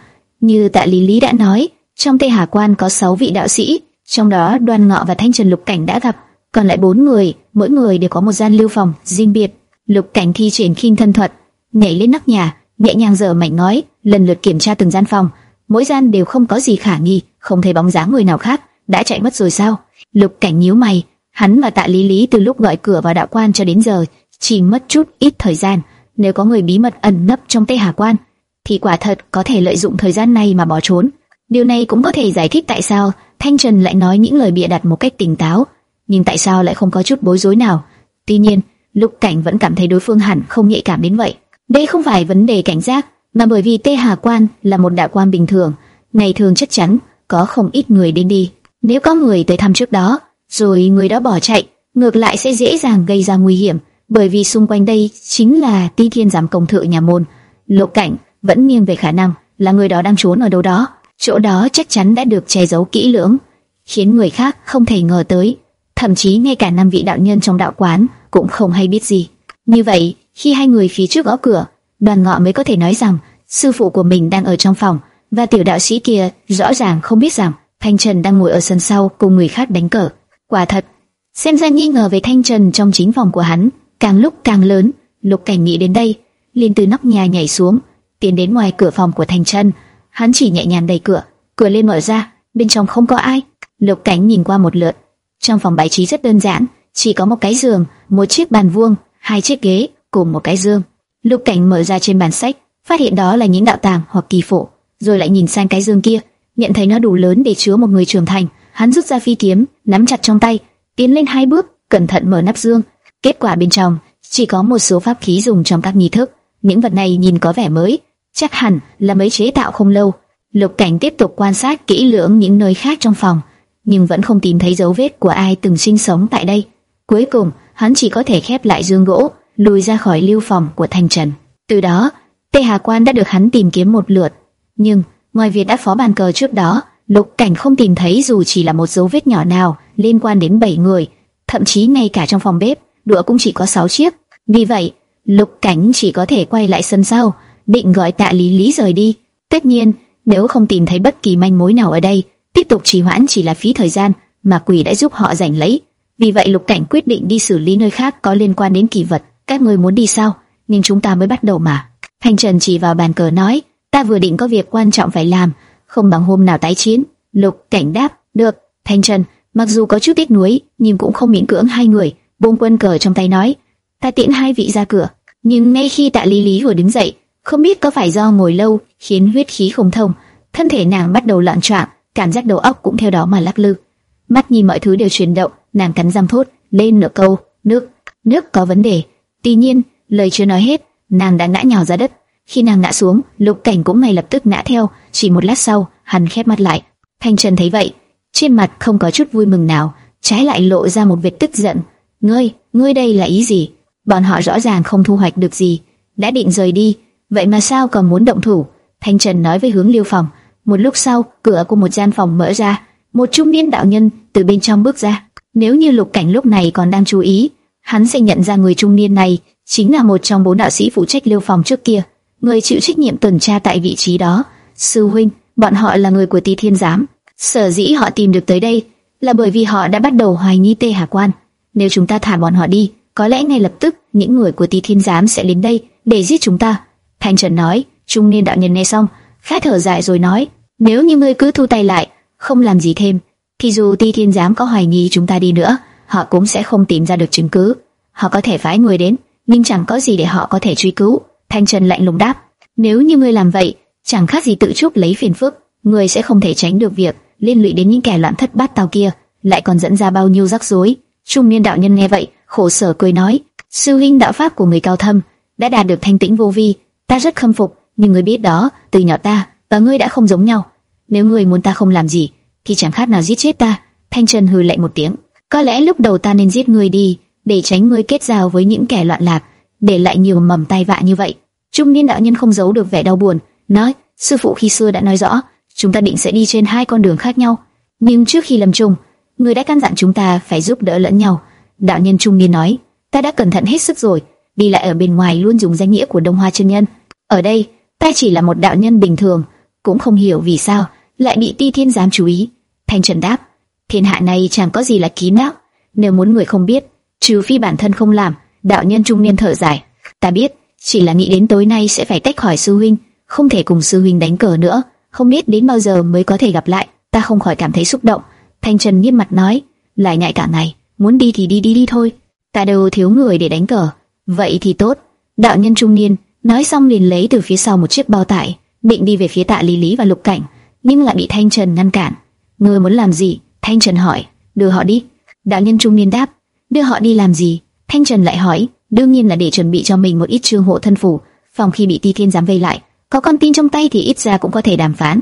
như Tạ Lý Lý đã nói, trong Tây Hà Quan có 6 vị đạo sĩ, trong đó Đoan Ngọ và Thanh Trần Lục Cảnh đã gặp, còn lại bốn người, mỗi người đều có một gian lưu phòng riêng biệt. Lục Cảnh thi triển khinh thân thuật, nhảy lên nóc nhà, nhẹ nhàng giở mạnh nói, lần lượt kiểm tra từng gian phòng, mỗi gian đều không có gì khả nghi, không thấy bóng dáng người nào khác, đã chạy mất rồi sao? Lục Cảnh nhíu mày, hắn và Tạ Lý Lý từ lúc gọi cửa vào đạo quan cho đến giờ, chỉ mất chút ít thời gian. Nếu có người bí mật ẩn nấp trong Tây Hà Quan, thì quả thật có thể lợi dụng thời gian này mà bỏ trốn. Điều này cũng có thể giải thích tại sao Thanh Trần lại nói những lời bịa đặt một cách tỉnh táo, nhưng tại sao lại không có chút bối rối nào? Tuy nhiên, Lục Cảnh vẫn cảm thấy đối phương hẳn không nhạy cảm đến vậy. Đây không phải vấn đề cảnh giác, mà bởi vì Tê Hà Quan là một đạo quan bình thường, ngày thường chắc chắn có không ít người đến đi. Nếu có người tới thăm trước đó, rồi người đó bỏ chạy, ngược lại sẽ dễ dàng gây ra nguy hiểm, bởi vì xung quanh đây chính là Ti Thiên giám công thự nhà môn. Lục Cảnh vẫn nghiêng về khả năng là người đó đang trốn ở đâu đó, chỗ đó chắc chắn đã được che giấu kỹ lưỡng, khiến người khác không thể ngờ tới, thậm chí ngay cả năm vị đạo nhân trong đạo quán cũng không hay biết gì. Như vậy, khi hai người phía trước gõ cửa, Đoàn Ngọ mới có thể nói rằng sư phụ của mình đang ở trong phòng và tiểu đạo sĩ kia rõ ràng không biết rằng Thanh Trần đang ngồi ở sân sau cùng người khác đánh cờ. Quả thật, xem ra nghi ngờ về Thanh Trần trong chính phòng của hắn càng lúc càng lớn. Lục Cảnh nghĩ đến đây, liền từ nóc nhà nhảy xuống, tiến đến ngoài cửa phòng của thành chân Hắn chỉ nhẹ nhàng đẩy cửa, cửa lên mở ra, bên trong không có ai. Lục Cảnh nhìn qua một lượt, trong phòng bài trí rất đơn giản, chỉ có một cái giường, một chiếc bàn vuông, hai chiếc ghế cùng một cái dương. Lục Cảnh mở ra trên bàn sách, phát hiện đó là những đạo tàng hoặc kỳ phổ, rồi lại nhìn sang cái dương kia, nhận thấy nó đủ lớn để chứa một người trưởng thành. Hắn rút ra phi kiếm, nắm chặt trong tay, tiến lên hai bước, cẩn thận mở nắp dương. Kết quả bên trong chỉ có một số pháp khí dùng trong các nghi thức. Những vật này nhìn có vẻ mới, chắc hẳn là mới chế tạo không lâu. Lục Cảnh tiếp tục quan sát kỹ lưỡng những nơi khác trong phòng, nhưng vẫn không tìm thấy dấu vết của ai từng sinh sống tại đây. Cuối cùng, hắn chỉ có thể khép lại dương gỗ, lùi ra khỏi lưu phòng của thành Trần. Từ đó, Tề Hà Quan đã được hắn tìm kiếm một lượt, nhưng ngoài việc đã phó bàn cờ trước đó, Lục Cảnh không tìm thấy dù chỉ là một dấu vết nhỏ nào liên quan đến bảy người, thậm chí ngay cả trong phòng bếp, đũa cũng chỉ có 6 chiếc. Vì vậy, Lục Cảnh chỉ có thể quay lại sân sau, định gọi Tạ Lý Lý rời đi. Tất nhiên, nếu không tìm thấy bất kỳ manh mối nào ở đây, tiếp tục trì hoãn chỉ là phí thời gian mà quỷ đã giúp họ giành lấy. Vì vậy Lục Cảnh quyết định đi xử lý nơi khác có liên quan đến kỳ vật. Các người muốn đi sao? Nhưng chúng ta mới bắt đầu mà. Thanh Trần chỉ vào bàn cờ nói, ta vừa định có việc quan trọng phải làm, không bằng hôm nào tái chiến. Lục Cảnh đáp, được. Thanh Trần, mặc dù có chút tiếc nuối, nhưng cũng không miễn cưỡng hai người. Buông quân cờ trong tay nói, ta tiễn hai vị ra cửa. Nhưng ngay khi Tạ Lý Lý vừa đứng dậy, không biết có phải do ngồi lâu khiến huyết khí không thông, thân thể nàng bắt đầu loạn choạng, cảm giác đầu óc cũng theo đó mà lắc lư. Mắt nhìn mọi thứ đều chuyển động, nàng cắn răng thốt lên nửa câu, nước, nước có vấn đề. Tuy nhiên, lời chưa nói hết, nàng đã ngã nhào ra đất. Khi nàng ngã xuống, Lục Cảnh cũng ngay lập tức ngã theo. Chỉ một lát sau, hắn khép mắt lại. Thanh Trần thấy vậy, trên mặt không có chút vui mừng nào, trái lại lộ ra một vệt tức giận. Ngươi, ngươi đây là ý gì? Bọn họ rõ ràng không thu hoạch được gì, đã định rời đi, vậy mà sao còn muốn động thủ? Thanh Trần nói với hướng Liêu Phòng. Một lúc sau, cửa của một gian phòng mở ra, một trung niên đạo nhân từ bên trong bước ra. Nếu như Lục Cảnh lúc này còn đang chú ý, hắn sẽ nhận ra người trung niên này chính là một trong bốn đạo sĩ phụ trách Liêu Phòng trước kia, người chịu trách nhiệm tuần tra tại vị trí đó. Sư huynh, bọn họ là người của Tỳ Thiên giám. Sở dĩ họ tìm được tới đây là bởi vì họ đã bắt đầu hoài nghi Tê Hà Quan. Nếu chúng ta thả bọn họ đi, có lẽ ngay lập tức những người của Tỳ Thiên giám sẽ đến đây để giết chúng ta. Thanh Trần nói. Trung niên đạo nhân nghe xong, khát thở dài rồi nói: nếu như ngươi cứ thu tay lại, không làm gì thêm, thì dù Ti Thiên giám có hoài nghi chúng ta đi nữa, họ cũng sẽ không tìm ra được chứng cứ. Họ có thể phái người đến, nhưng chẳng có gì để họ có thể truy cứu. Thanh Trần lạnh lùng đáp: nếu như ngươi làm vậy, chẳng khác gì tự chuốc lấy phiền phức, ngươi sẽ không thể tránh được việc liên lụy đến những kẻ loạn thất bát tao kia, lại còn dẫn ra bao nhiêu rắc rối. Trung niên đạo nhân nghe vậy, khổ sở cười nói: sư huynh đạo pháp của người cao thâm đã đạt được thanh tĩnh vô vi, ta rất khâm phục. Nhưng người biết đó, từ nhỏ ta và ngươi đã không giống nhau. Nếu ngươi muốn ta không làm gì, thì chẳng khác nào giết chết ta. Thanh Trần hừ lạnh một tiếng. Có lẽ lúc đầu ta nên giết ngươi đi, để tránh ngươi kết giao với những kẻ loạn lạc, để lại nhiều mầm tai vạ như vậy. Trung niên đạo nhân không giấu được vẻ đau buồn, nói: sư phụ khi xưa đã nói rõ, chúng ta định sẽ đi trên hai con đường khác nhau, nhưng trước khi lâm chung, người đã căn dặn chúng ta phải giúp đỡ lẫn nhau. Đạo nhân trung niên nói: ta đã cẩn thận hết sức rồi, đi lại ở bên ngoài luôn dùng danh nghĩa của Đông Hoa chân nhân. Ở đây, ta chỉ là một đạo nhân bình thường, cũng không hiểu vì sao lại bị Ti Thiên giám chú ý. Thanh Trần đáp: thiên hạ này chẳng có gì là kín đáo, nếu muốn người không biết, trừ phi bản thân không làm. Đạo nhân trung niên thở dài: ta biết, chỉ là nghĩ đến tối nay sẽ phải tách khỏi sư huynh, không thể cùng sư huynh đánh cờ nữa, không biết đến bao giờ mới có thể gặp lại. Ta không khỏi cảm thấy xúc động. Thanh Trần nghiêm mặt nói: lại nhại cả ngày, muốn đi thì đi đi đi thôi ta đâu thiếu người để đánh cờ. Vậy thì tốt. Đạo nhân trung niên nói xong liền lấy từ phía sau một chiếc bao tải, định đi về phía tạ lý lý và lục cảnh, nhưng lại bị thanh trần ngăn cản. Ngươi muốn làm gì? Thanh trần hỏi. Đưa họ đi. Đạo nhân trung niên đáp. Đưa họ đi làm gì? Thanh trần lại hỏi. Đương nhiên là để chuẩn bị cho mình một ít trương hộ thân phủ, phòng khi bị ti thiên giám vây lại. Có con tin trong tay thì ít ra cũng có thể đàm phán.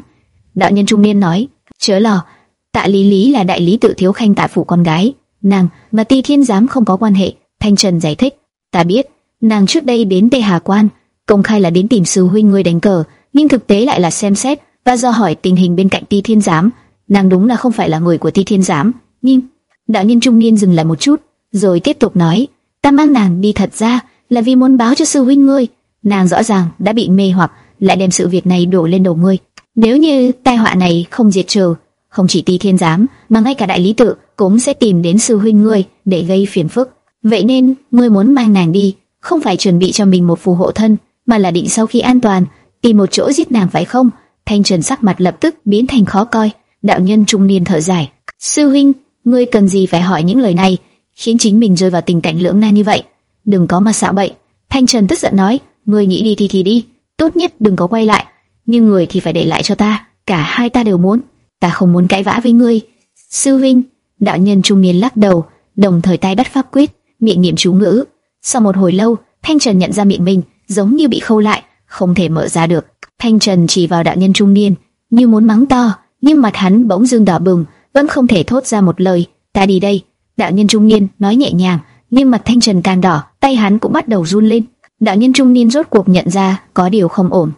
Đạo nhân trung niên nói. Chớ lo. Tạ lý lý là đại lý tự thiếu khanh tạ phủ con gái nàng mà Ti Thiên giám không có quan hệ. Thanh Trần giải thích, ta biết, nàng trước đây đến Tây Hà Quan, công khai là đến tìm sư huynh ngươi đánh cờ, nhưng thực tế lại là xem xét và do hỏi tình hình bên cạnh Ti Thiên giám. Nàng đúng là không phải là người của Ti Thiên giám, nhưng đạo nhân trung niên dừng lại một chút, rồi tiếp tục nói, ta mang nàng đi thật ra là vì muốn báo cho sư huynh ngươi, nàng rõ ràng đã bị mê hoặc, lại đem sự việc này đổ lên đầu ngươi. Nếu như tai họa này không diệt trừ, không chỉ Ti Thiên giám mà ngay cả đại lý tự cũng sẽ tìm đến sư huynh ngươi để gây phiền phức. Vậy nên, ngươi muốn mang nàng đi, không phải chuẩn bị cho mình một phù hộ thân, mà là định sau khi an toàn tìm một chỗ giết nàng phải không? Thanh Trần sắc mặt lập tức biến thành khó coi. Đạo nhân trung niên thở dài, sư huynh, ngươi cần gì phải hỏi những lời này, khiến chính mình rơi vào tình cảnh lưỡng nan như vậy? Đừng có mà xạo bậy. Thanh Trần tức giận nói, ngươi nghĩ đi thì thì đi, tốt nhất đừng có quay lại, nhưng người thì phải để lại cho ta. Cả hai ta đều muốn, ta không muốn cãi vã với ngươi. Sư huynh, Đạo nhân trung niên lắc đầu, đồng thời tay bắt pháp quyết, miệng niệm chú ngữ. Sau một hồi lâu, Thanh Trần nhận ra miệng mình giống như bị khâu lại, không thể mở ra được. Thanh Trần chỉ vào đạo nhân trung niên, như muốn mắng to, nhưng mặt hắn bỗng dưng đỏ bừng, vẫn không thể thốt ra một lời. Ta đi đây. Đạo nhân trung niên nói nhẹ nhàng, nhưng mặt Thanh Trần càng đỏ, tay hắn cũng bắt đầu run lên. Đạo nhân trung niên rốt cuộc nhận ra có điều không ổn.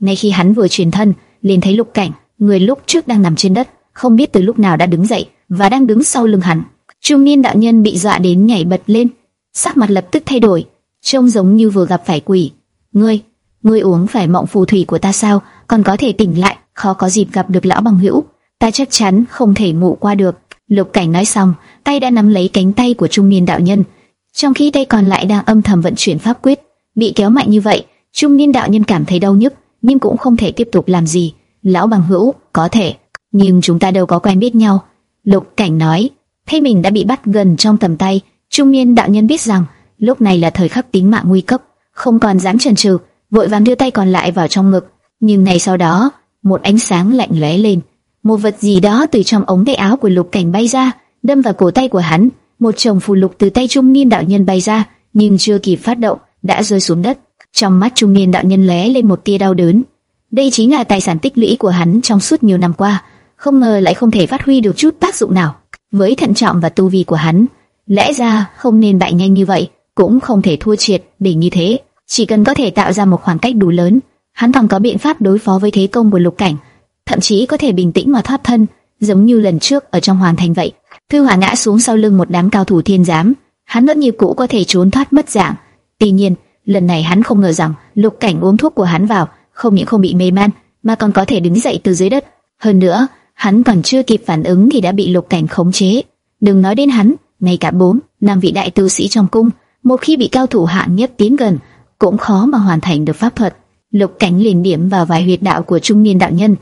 Ngay khi hắn vừa truyền thân, liền thấy Lục Cảnh, người lúc trước đang nằm trên đất, không biết từ lúc nào đã đứng dậy, và đang đứng sau lưng hắn. Trung niên đạo nhân bị dọa đến nhảy bật lên, sắc mặt lập tức thay đổi, trông giống như vừa gặp phải quỷ. Ngươi, ngươi uống phải mộng phù thủy của ta sao? Còn có thể tỉnh lại, khó có dịp gặp được lão bằng hữu. Ta chắc chắn không thể ngủ qua được. Lục Cảnh nói xong, tay đã nắm lấy cánh tay của trung niên đạo nhân, trong khi tay còn lại đang âm thầm vận chuyển pháp quyết. Bị kéo mạnh như vậy, trung niên đạo nhân cảm thấy đau nhức, nhưng cũng không thể tiếp tục làm gì. Lão bằng hữu, có thể, nhưng chúng ta đâu có quen biết nhau Lục Cảnh nói, thấy mình đã bị bắt gần trong tầm tay, trung niên đạo nhân biết rằng lúc này là thời khắc tính mạng nguy cấp, không còn dám chần chừ, vội vàng đưa tay còn lại vào trong ngực. Nhưng ngay sau đó, một ánh sáng lạnh lóe lên, một vật gì đó từ trong ống tay áo của Lục Cảnh bay ra, đâm vào cổ tay của hắn. Một chồng phù lục từ tay trung niên đạo nhân bay ra, nhưng chưa kịp phát động, đã rơi xuống đất. Trong mắt trung niên đạo nhân lóe lên một tia đau đớn. Đây chính là tài sản tích lũy của hắn trong suốt nhiều năm qua không ngờ lại không thể phát huy được chút tác dụng nào. Với thận trọng và tu vi của hắn, lẽ ra không nên bại nhanh như vậy, cũng không thể thua triệt để như thế. Chỉ cần có thể tạo ra một khoảng cách đủ lớn, hắn còn có biện pháp đối phó với thế công của lục cảnh, thậm chí có thể bình tĩnh mà thoát thân, giống như lần trước ở trong hoàng thành vậy. Thư Hỏa ngã xuống sau lưng một đám cao thủ thiên giám, hắn vẫn như cũ có thể trốn thoát mất dạng. Tuy nhiên, lần này hắn không ngờ rằng lục cảnh uống thuốc của hắn vào, không những không bị mê man, mà còn có thể đứng dậy từ dưới đất. Hơn nữa, Hắn còn chưa kịp phản ứng thì đã bị lục cảnh khống chế. Đừng nói đến hắn, ngay cả bốn, năm vị đại tư sĩ trong cung, một khi bị cao thủ hạng nhất tiến gần, cũng khó mà hoàn thành được pháp thuật. Lục cảnh liền điểm vào vài huyệt đạo của trung niên đạo nhân.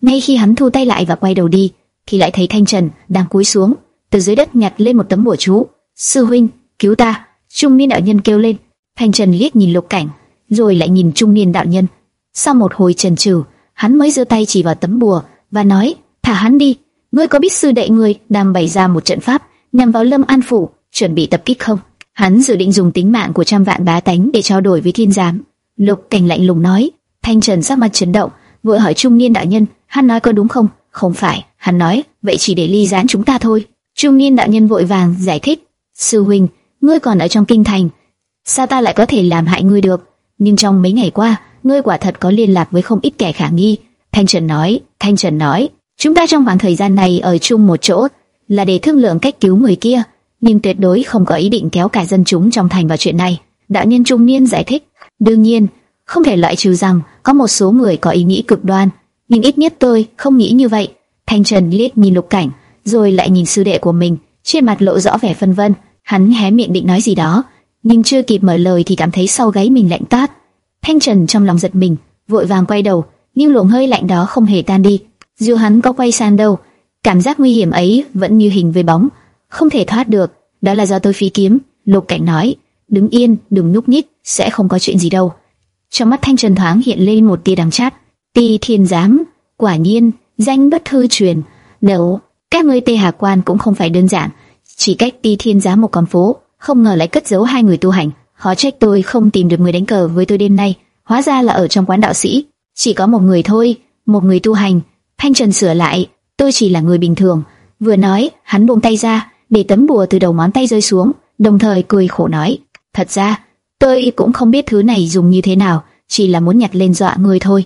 Ngay khi hắn thu tay lại và quay đầu đi, thì lại thấy Thanh Trần đang cúi xuống, từ dưới đất nhặt lên một tấm bùa chú. Sư huynh, cứu ta! Trung niên đạo nhân kêu lên. Thanh Trần liếc nhìn lục cảnh, rồi lại nhìn trung niên đạo nhân. Sau một hồi trần trừ, hắn mới giơ tay chỉ vào tấm bùa và nói: thả hắn đi. ngươi có biết sư đệ ngươi đang bày ra một trận pháp nhằm vào Lâm An phủ, chuẩn bị tập kích không? Hắn dự định dùng tính mạng của trăm vạn bá tánh để trao đổi với thiên giám. Lục Cảnh lạnh lùng nói. Thanh Trần sắc mặt chấn động, vội hỏi trung niên đại nhân, hắn nói có đúng không? Không phải, hắn nói, vậy chỉ để ly gián chúng ta thôi. Trung niên đại nhân vội vàng giải thích, sư huynh, ngươi còn ở trong kinh thành, sao ta lại có thể làm hại ngươi được? Nhưng trong mấy ngày qua, ngươi quả thật có liên lạc với không ít kẻ khả nghi. Thanh Trần nói, Thanh Trần nói, chúng ta trong khoảng thời gian này ở chung một chỗ là để thương lượng cách cứu người kia, nhưng tuyệt đối không có ý định kéo cả dân chúng trong thành vào chuyện này. Đạo nhân trung niên giải thích, đương nhiên, không thể loại trừ rằng có một số người có ý nghĩ cực đoan, nhưng ít nhất tôi không nghĩ như vậy. Thanh Trần liếc nhìn Lục Cảnh, rồi lại nhìn sư đệ của mình, trên mặt lộ rõ vẻ phân vân. Hắn hé miệng định nói gì đó, nhưng chưa kịp mở lời thì cảm thấy sau gáy mình lạnh tát. Thanh Trần trong lòng giật mình, vội vàng quay đầu, nhưng luồng hơi lạnh đó không hề tan đi. Dù hắn có quay sang đâu, cảm giác nguy hiểm ấy vẫn như hình với bóng, không thể thoát được. Đó là do tôi phi kiếm. Lục Cảnh nói, đứng yên, đừng nhúc nhích, sẽ không có chuyện gì đâu. Trong mắt Thanh Trần thoáng hiện lên một tia đắng chát. Ti Thiên Giám, quả nhiên, danh bất hư truyền. Nếu các ngươi Tê Hà Quan cũng không phải đơn giản, chỉ cách Ti Thiên Giám một con phố, không ngờ lại cất giấu hai người tu hành. Khó trách tôi không tìm được người đánh cờ với tôi đêm nay, hóa ra là ở trong quán đạo sĩ. Chỉ có một người thôi, một người tu hành. Thanh Trần sửa lại, tôi chỉ là người bình thường. Vừa nói, hắn buông tay ra, để tấm bùa từ đầu ngón tay rơi xuống, đồng thời cười khổ nói: thật ra tôi cũng không biết thứ này dùng như thế nào, chỉ là muốn nhặt lên dọa người thôi.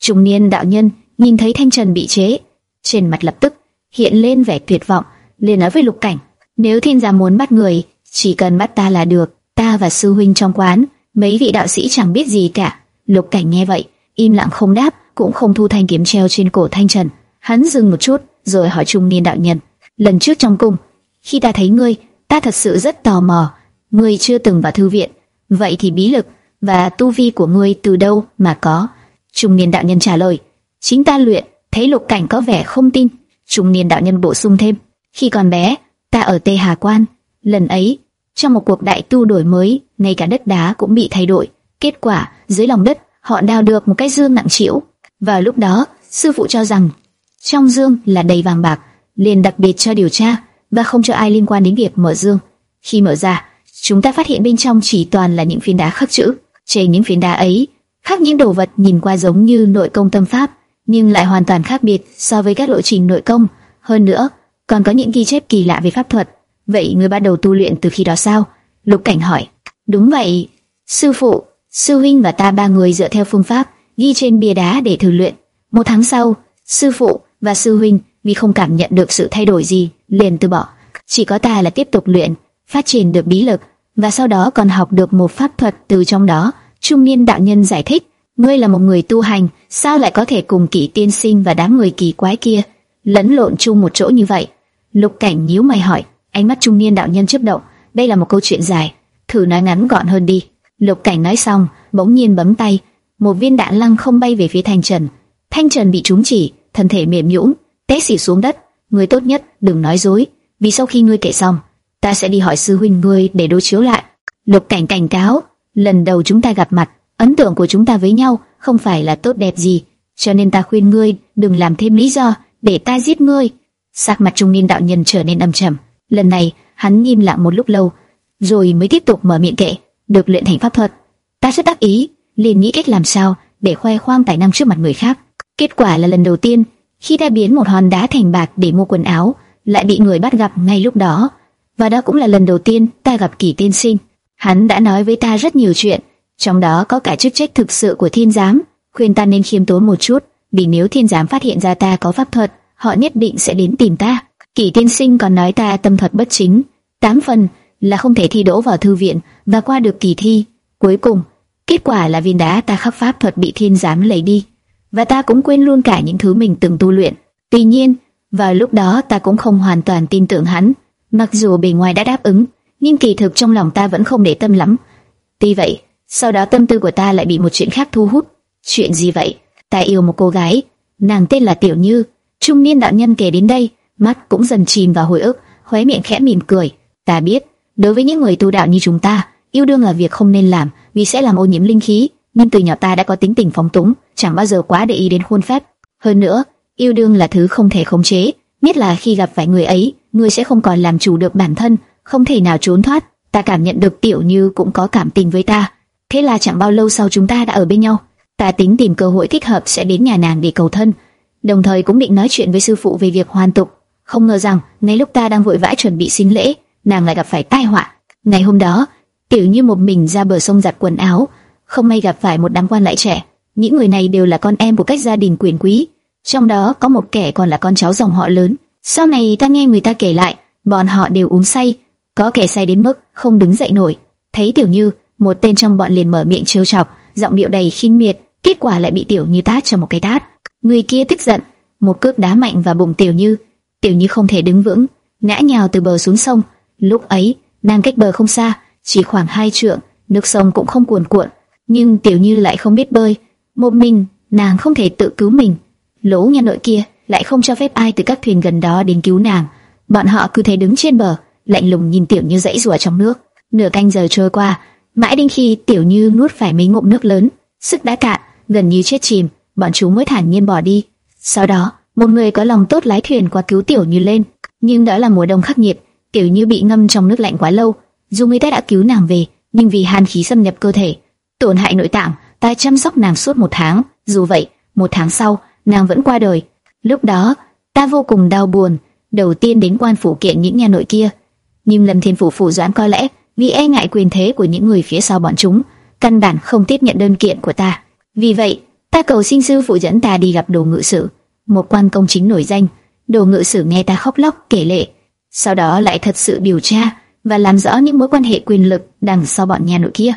Trung niên đạo nhân nhìn thấy Thanh Trần bị chế, trên mặt lập tức hiện lên vẻ tuyệt vọng, liền nói với Lục Cảnh: nếu thiên gia muốn bắt người, chỉ cần bắt ta là được. Ta và sư huynh trong quán, mấy vị đạo sĩ chẳng biết gì cả. Lục Cảnh nghe vậy, im lặng không đáp, cũng không thu thanh kiếm treo trên cổ Thanh Trần. Hắn dừng một chút, rồi hỏi trung niên đạo nhân: lần trước trong cung, khi ta thấy ngươi, ta thật sự rất tò mò. Ngươi chưa từng vào thư viện, vậy thì bí lực và tu vi của ngươi từ đâu mà có? Trung niên đạo nhân trả lời: chính ta luyện. Thấy Lục Cảnh có vẻ không tin, trung niên đạo nhân bổ sung thêm: khi còn bé, ta ở Tây Hà Quan, lần ấy trong một cuộc đại tu đổi mới, ngay cả đất đá cũng bị thay đổi. Kết quả, dưới lòng đất, họ đào được một cái dương nặng trĩu. Và lúc đó, sư phụ cho rằng trong dương là đầy vàng bạc, liền đặc biệt cho điều tra và không cho ai liên quan đến việc mở dương. Khi mở ra, chúng ta phát hiện bên trong chỉ toàn là những phiến đá khắc chữ. Trên những phiến đá ấy, khắc những đồ vật nhìn qua giống như nội công tâm pháp, nhưng lại hoàn toàn khác biệt so với các lộ trình nội công. Hơn nữa, còn có những ghi chép kỳ lạ về pháp thuật. Vậy người bắt đầu tu luyện từ khi đó sao? Lục Cảnh hỏi. Đúng vậy, sư phụ, sư huynh và ta ba người dựa theo phương pháp ghi trên bia đá để thử luyện. Một tháng sau, sư phụ và sư huynh vì không cảm nhận được sự thay đổi gì, liền từ bỏ. Chỉ có ta là tiếp tục luyện, phát triển được bí lực và sau đó còn học được một pháp thuật từ trong đó. Trung niên đạo nhân giải thích, ngươi là một người tu hành, sao lại có thể cùng kỷ tiên sinh và đám người kỳ quái kia lẫn lộn chung một chỗ như vậy? Lục Cảnh nhíu mày hỏi. Ánh mắt trung niên đạo nhân chớp động, đây là một câu chuyện dài, thử nói ngắn gọn hơn đi. Lục Cảnh nói xong, bỗng nhiên bấm tay, một viên đạn lăng không bay về phía Thanh Trần. Thanh Trần bị trúng chỉ, thân thể mềm nhũn, té xỉu xuống đất. Ngươi tốt nhất đừng nói dối, vì sau khi ngươi kể xong, ta sẽ đi hỏi sư huynh ngươi để đối chiếu lại. Lục Cảnh cảnh cáo, lần đầu chúng ta gặp mặt, ấn tượng của chúng ta với nhau không phải là tốt đẹp gì, cho nên ta khuyên ngươi đừng làm thêm lý do để ta giết ngươi. Sắc mặt trung niên đạo nhân trở nên âm trầm. Lần này, hắn im lặng một lúc lâu, rồi mới tiếp tục mở miệng kể, được luyện thành pháp thuật. Ta rất đắc ý, liền nghĩ cách làm sao để khoe khoang tài năng trước mặt người khác. Kết quả là lần đầu tiên, khi ta biến một hòn đá thành bạc để mua quần áo, lại bị người bắt gặp ngay lúc đó. Và đó cũng là lần đầu tiên ta gặp Kỳ Tiên Sinh. Hắn đã nói với ta rất nhiều chuyện, trong đó có cả chức trách thực sự của thiên giám, khuyên ta nên khiêm tốn một chút, vì nếu thiên giám phát hiện ra ta có pháp thuật, họ nhất định sẽ đến tìm ta. Kỷ tiên sinh còn nói ta tâm thuật bất chính, tám phần là không thể thi đỗ vào thư viện và qua được kỳ thi. Cuối cùng, kết quả là viên đá ta khắc pháp thuật bị thiên giám lấy đi, và ta cũng quên luôn cả những thứ mình từng tu luyện. Tuy nhiên, vào lúc đó ta cũng không hoàn toàn tin tưởng hắn, mặc dù bề ngoài đã đáp ứng, nhưng kỳ thực trong lòng ta vẫn không để tâm lắm. Tuy vậy, sau đó tâm tư của ta lại bị một chuyện khác thu hút. Chuyện gì vậy? Ta yêu một cô gái, nàng tên là Tiểu Như. Trung niên đạo nhân kể đến đây, mắt cũng dần chìm vào hồi ức, khóe miệng khẽ mỉm cười. Ta biết, đối với những người tu đạo như chúng ta, yêu đương là việc không nên làm, vì sẽ làm ô nhiễm linh khí. Nhưng từ nhỏ ta đã có tính tình phóng túng, chẳng bao giờ quá để ý đến khuôn phép. Hơn nữa, yêu đương là thứ không thể khống chế, biết là khi gặp phải người ấy, ngươi sẽ không còn làm chủ được bản thân, không thể nào trốn thoát. Ta cảm nhận được Tiểu Như cũng có cảm tình với ta, thế là chẳng bao lâu sau chúng ta đã ở bên nhau. Ta tính tìm cơ hội thích hợp sẽ đến nhà nàng để cầu thân, đồng thời cũng định nói chuyện với sư phụ về việc hoàn tục. Không ngờ rằng, ngay lúc ta đang vội vã chuẩn bị xin lễ, nàng lại gặp phải tai họa. Ngày hôm đó, Tiểu Như một mình ra bờ sông giặt quần áo, không may gặp phải một đám quan lại trẻ. Những người này đều là con em của các gia đình quyền quý, trong đó có một kẻ còn là con cháu dòng họ lớn. Sau này ta nghe người ta kể lại, bọn họ đều uống say, có kẻ say đến mức không đứng dậy nổi. Thấy Tiểu Như, một tên trong bọn liền mở miệng trêu chọc, giọng điệu đầy khinh miệt, kết quả lại bị Tiểu Như tát cho một cái tát. Người kia tức giận, một cước đá mạnh vào bụng Tiểu Như. Tiểu Như không thể đứng vững, ngã nhào từ bờ xuống sông. Lúc ấy, nàng cách bờ không xa, chỉ khoảng hai trượng, nước sông cũng không cuồn cuộn, nhưng Tiểu Như lại không biết bơi, một mình nàng không thể tự cứu mình. Lỗ nhà nội kia lại không cho phép ai từ các thuyền gần đó đến cứu nàng. Bọn họ cứ thế đứng trên bờ, lạnh lùng nhìn Tiểu Như dãy rủa trong nước. Nửa canh giờ trôi qua, mãi đến khi Tiểu Như nuốt phải mấy ngụm nước lớn, sức đã cạn, gần như chết chìm, bọn chúng mới thản nhiên bỏ đi. Sau đó, một người có lòng tốt lái thuyền qua cứu Tiểu Như lên, nhưng đó là mùa đông khắc nghiệt, Tiểu Như bị ngâm trong nước lạnh quá lâu, dù người ta đã cứu nàng về, nhưng vì hàn khí xâm nhập cơ thể, tổn hại nội tạng, ta chăm sóc nàng suốt một tháng. Dù vậy, một tháng sau, nàng vẫn qua đời. Lúc đó, ta vô cùng đau buồn. Đầu tiên đến quan phủ kiện những nhà nội kia, nhưng Lâm Thiên phủ phủ doãn có lẽ vì e ngại quyền thế của những người phía sau bọn chúng, căn bản không tiếp nhận đơn kiện của ta. Vì vậy, ta cầu xin sư phụ dẫn ta đi gặp đồ ngự sử, một quan công chính nổi danh. Đồ ngự sử nghe ta khóc lóc kể lệ, sau đó lại thật sự điều tra và làm rõ những mối quan hệ quyền lực đằng sau bọn nhà nội kia.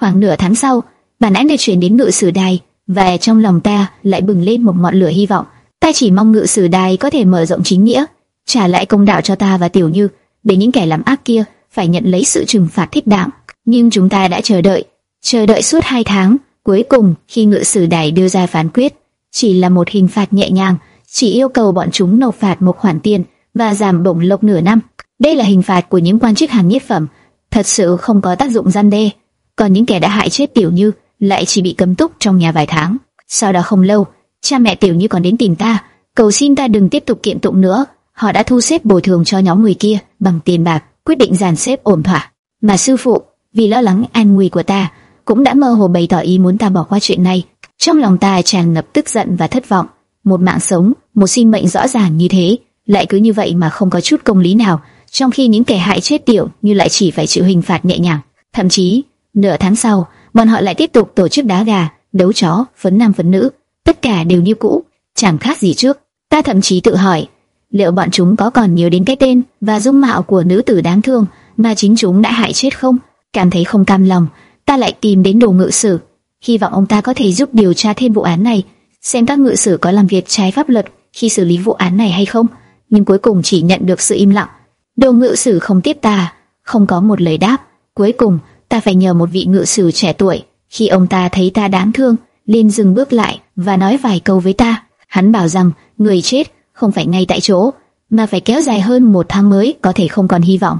Khoảng nửa tháng sau, bản án được chuyển đến ngự sử đài và trong lòng ta lại bừng lên một ngọn lửa hy vọng. Ta chỉ mong ngự sử đài có thể mở rộng chính nghĩa, trả lại công đạo cho ta và Tiểu Như, để những kẻ làm ác kia phải nhận lấy sự trừng phạt thích đáng. Nhưng chúng ta đã chờ đợi, chờ đợi suốt hai tháng, cuối cùng khi ngự sử đài đưa ra phán quyết, chỉ là một hình phạt nhẹ nhàng, chỉ yêu cầu bọn chúng nộp phạt một khoản tiền và giảm bổng lộc nửa năm. Đây là hình phạt của những quan chức hàng nhất phẩm, thật sự không có tác dụng gian đe. Còn những kẻ đã hại chết Tiểu Như lại chỉ bị cấm túc trong nhà vài tháng. Sau đó không lâu, cha mẹ Tiểu Như còn đến tìm ta, cầu xin ta đừng tiếp tục kiện tụng nữa. Họ đã thu xếp bồi thường cho nhóm người kia bằng tiền bạc, quyết định dàn xếp ổn thỏa. Mà sư phụ, vì lo lắng an nguy của ta, cũng đã mơ hồ bày tỏ ý muốn ta bỏ qua chuyện này. Trong lòng ta tràn ngập tức giận và thất vọng. Một mạng sống, một sinh mệnh rõ ràng như thế, lại cứ như vậy mà không có chút công lý nào, trong khi những kẻ hại chết tiểu như lại chỉ phải chịu hình phạt nhẹ nhàng. Thậm chí, nửa tháng sau, bọn họ lại tiếp tục tổ chức đá gà, đấu chó, phấn nam phấn nữ, tất cả đều như cũ, chẳng khác gì trước. Ta thậm chí tự hỏi, liệu bọn chúng có còn nhớ đến cái tên và dung mạo của nữ tử đáng thương mà chính chúng đã hại chết không? Cảm thấy không cam lòng, ta lại tìm đến đồ ngự sử, hy vọng ông ta có thể giúp điều tra thêm vụ án này, xem các ngự sử có làm việc trái pháp luật khi xử lý vụ án này hay không. Nhưng cuối cùng chỉ nhận được sự im lặng. Đồ ngự sử không tiếp ta, không có một lời đáp. Cuối cùng, ta phải nhờ một vị ngự sử trẻ tuổi. Khi ông ta thấy ta đáng thương, liền dừng bước lại và nói vài câu với ta. Hắn bảo rằng người chết không phải ngay tại chỗ, mà phải kéo dài hơn một tháng mới có thể không còn hy vọng.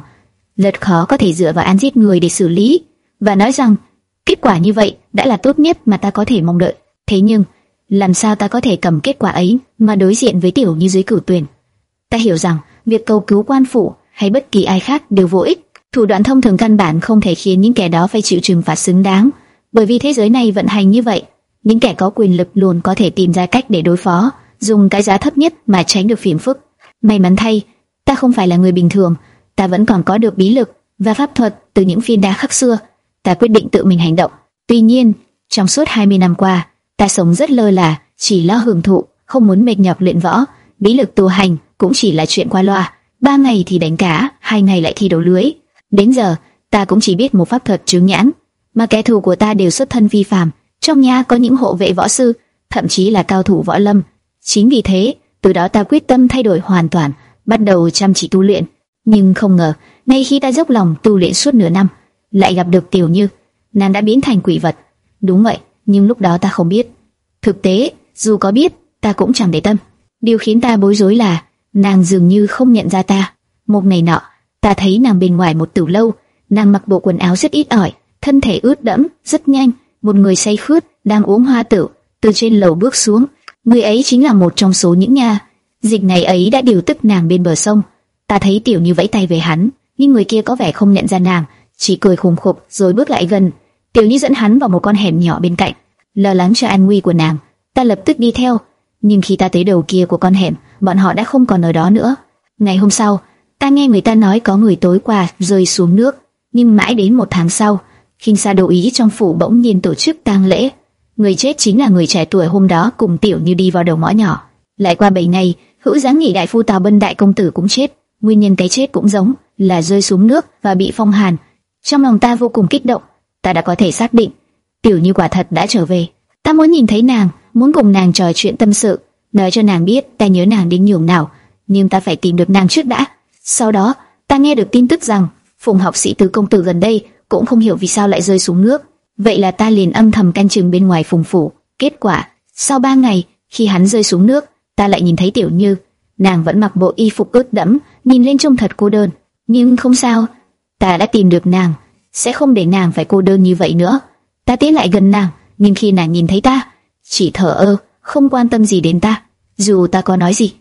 Lật khó có thể dựa vào án giết người để xử lý, và nói rằng kết quả như vậy đã là tốt nhất mà ta có thể mong đợi. Thế nhưng, làm sao ta có thể cầm kết quả ấy mà đối diện với tiểu như dưới cửu tuyển? Ta hiểu rằng việc cầu cứu quan phủ hay bất kỳ ai khác đều vô ích. Thủ đoạn thông thường căn bản không thể khiến những kẻ đó phải chịu trừng phạt xứng đáng, bởi vì thế giới này vận hành như vậy. Những kẻ có quyền lực luôn có thể tìm ra cách để đối phó, dùng cái giá thấp nhất mà tránh được phiền phức. May mắn thay, ta không phải là người bình thường, ta vẫn còn có được bí lực và pháp thuật từ những phiên đá khắc xưa. Ta quyết định tự mình hành động. Tuy nhiên, trong suốt 20 năm qua, ta sống rất lơ là, chỉ lo hưởng thụ, không muốn mệt nhọc luyện võ, bí lực tu hành cũng chỉ là chuyện qua loa. Ba ngày thì đánh cá, hai ngày lại thi đấu lưới. Đến giờ, ta cũng chỉ biết một pháp thuật chứng nhãn, mà kẻ thù của ta đều xuất thân vi phàm. Trong nhà có những hộ vệ võ sư, thậm chí là cao thủ võ lâm. Chính vì thế, từ đó ta quyết tâm thay đổi hoàn toàn, bắt đầu chăm chỉ tu luyện. Nhưng không ngờ, ngay khi ta dốc lòng tu luyện suốt nửa năm, lại gặp được Tiểu Như, nàng đã biến thành quỷ vật. Đúng vậy, nhưng lúc đó ta không biết. Thực tế, dù có biết, ta cũng chẳng để tâm. Điều khiến ta bối rối là nàng dường như không nhận ra ta. Một ngày nọ, ta thấy nàng bên ngoài một tử lâu, nàng mặc bộ quần áo rất ít ỏi, thân thể ướt đẫm, rất nhanh, một người say khướt đang uống hoa tử từ trên lầu bước xuống. Người ấy chính là một trong số những nhà Dịch này ấy đã điều tức nàng bên bờ sông. Ta thấy Tiểu Như vẫy tay về hắn, nhưng người kia có vẻ không nhận ra nàng, chỉ cười khùng khục rồi bước lại gần. Tiểu Như dẫn hắn vào một con hẻm nhỏ bên cạnh, lo lắng cho an nguy của nàng. Ta lập tức đi theo, nhưng khi ta tới đầu kia của con hẻm, bọn họ đã không còn ở đó nữa. Ngày hôm sau, ta nghe người ta nói có người tối qua rơi xuống nước, nhưng mãi đến một tháng sau, Khinh Sa đồ ý trong phủ bỗng nhiên tổ chức tang lễ. Người chết chính là người trẻ tuổi hôm đó cùng Tiểu Như đi vào đầu ngõ nhỏ. Lại qua 7 ngày, hữu dáng nghỉ đại phu Tào Bân đại công tử cũng chết, nguyên nhân cái chết cũng giống là rơi xuống nước và bị phong hàn. Trong lòng ta vô cùng kích động, ta đã có thể xác định Tiểu Như quả thật đã trở về. Ta muốn nhìn thấy nàng, muốn cùng nàng trò chuyện tâm sự, nói cho nàng biết ta nhớ nàng đến nhường nào, nhưng ta phải tìm được nàng trước đã. Sau đó, ta nghe được tin tức rằng Phùng học sĩ tứ công tử gần đây cũng không hiểu vì sao lại rơi xuống nước. Vậy là ta liền âm thầm canh chừng bên ngoài Phùng phủ. Kết quả, sau ba ngày, khi hắn rơi xuống nước, ta lại nhìn thấy Tiểu Như, nàng vẫn mặc bộ y phục ướt đẫm, nhìn lên trông thật cô đơn. Nhưng không sao, ta đã tìm được nàng, sẽ không để nàng phải cô đơn như vậy nữa. Ta tiến lại gần nàng, nhưng khi nàng nhìn thấy ta, chỉ thở ơ, không quan tâm gì đến ta. Dù ta có nói gì,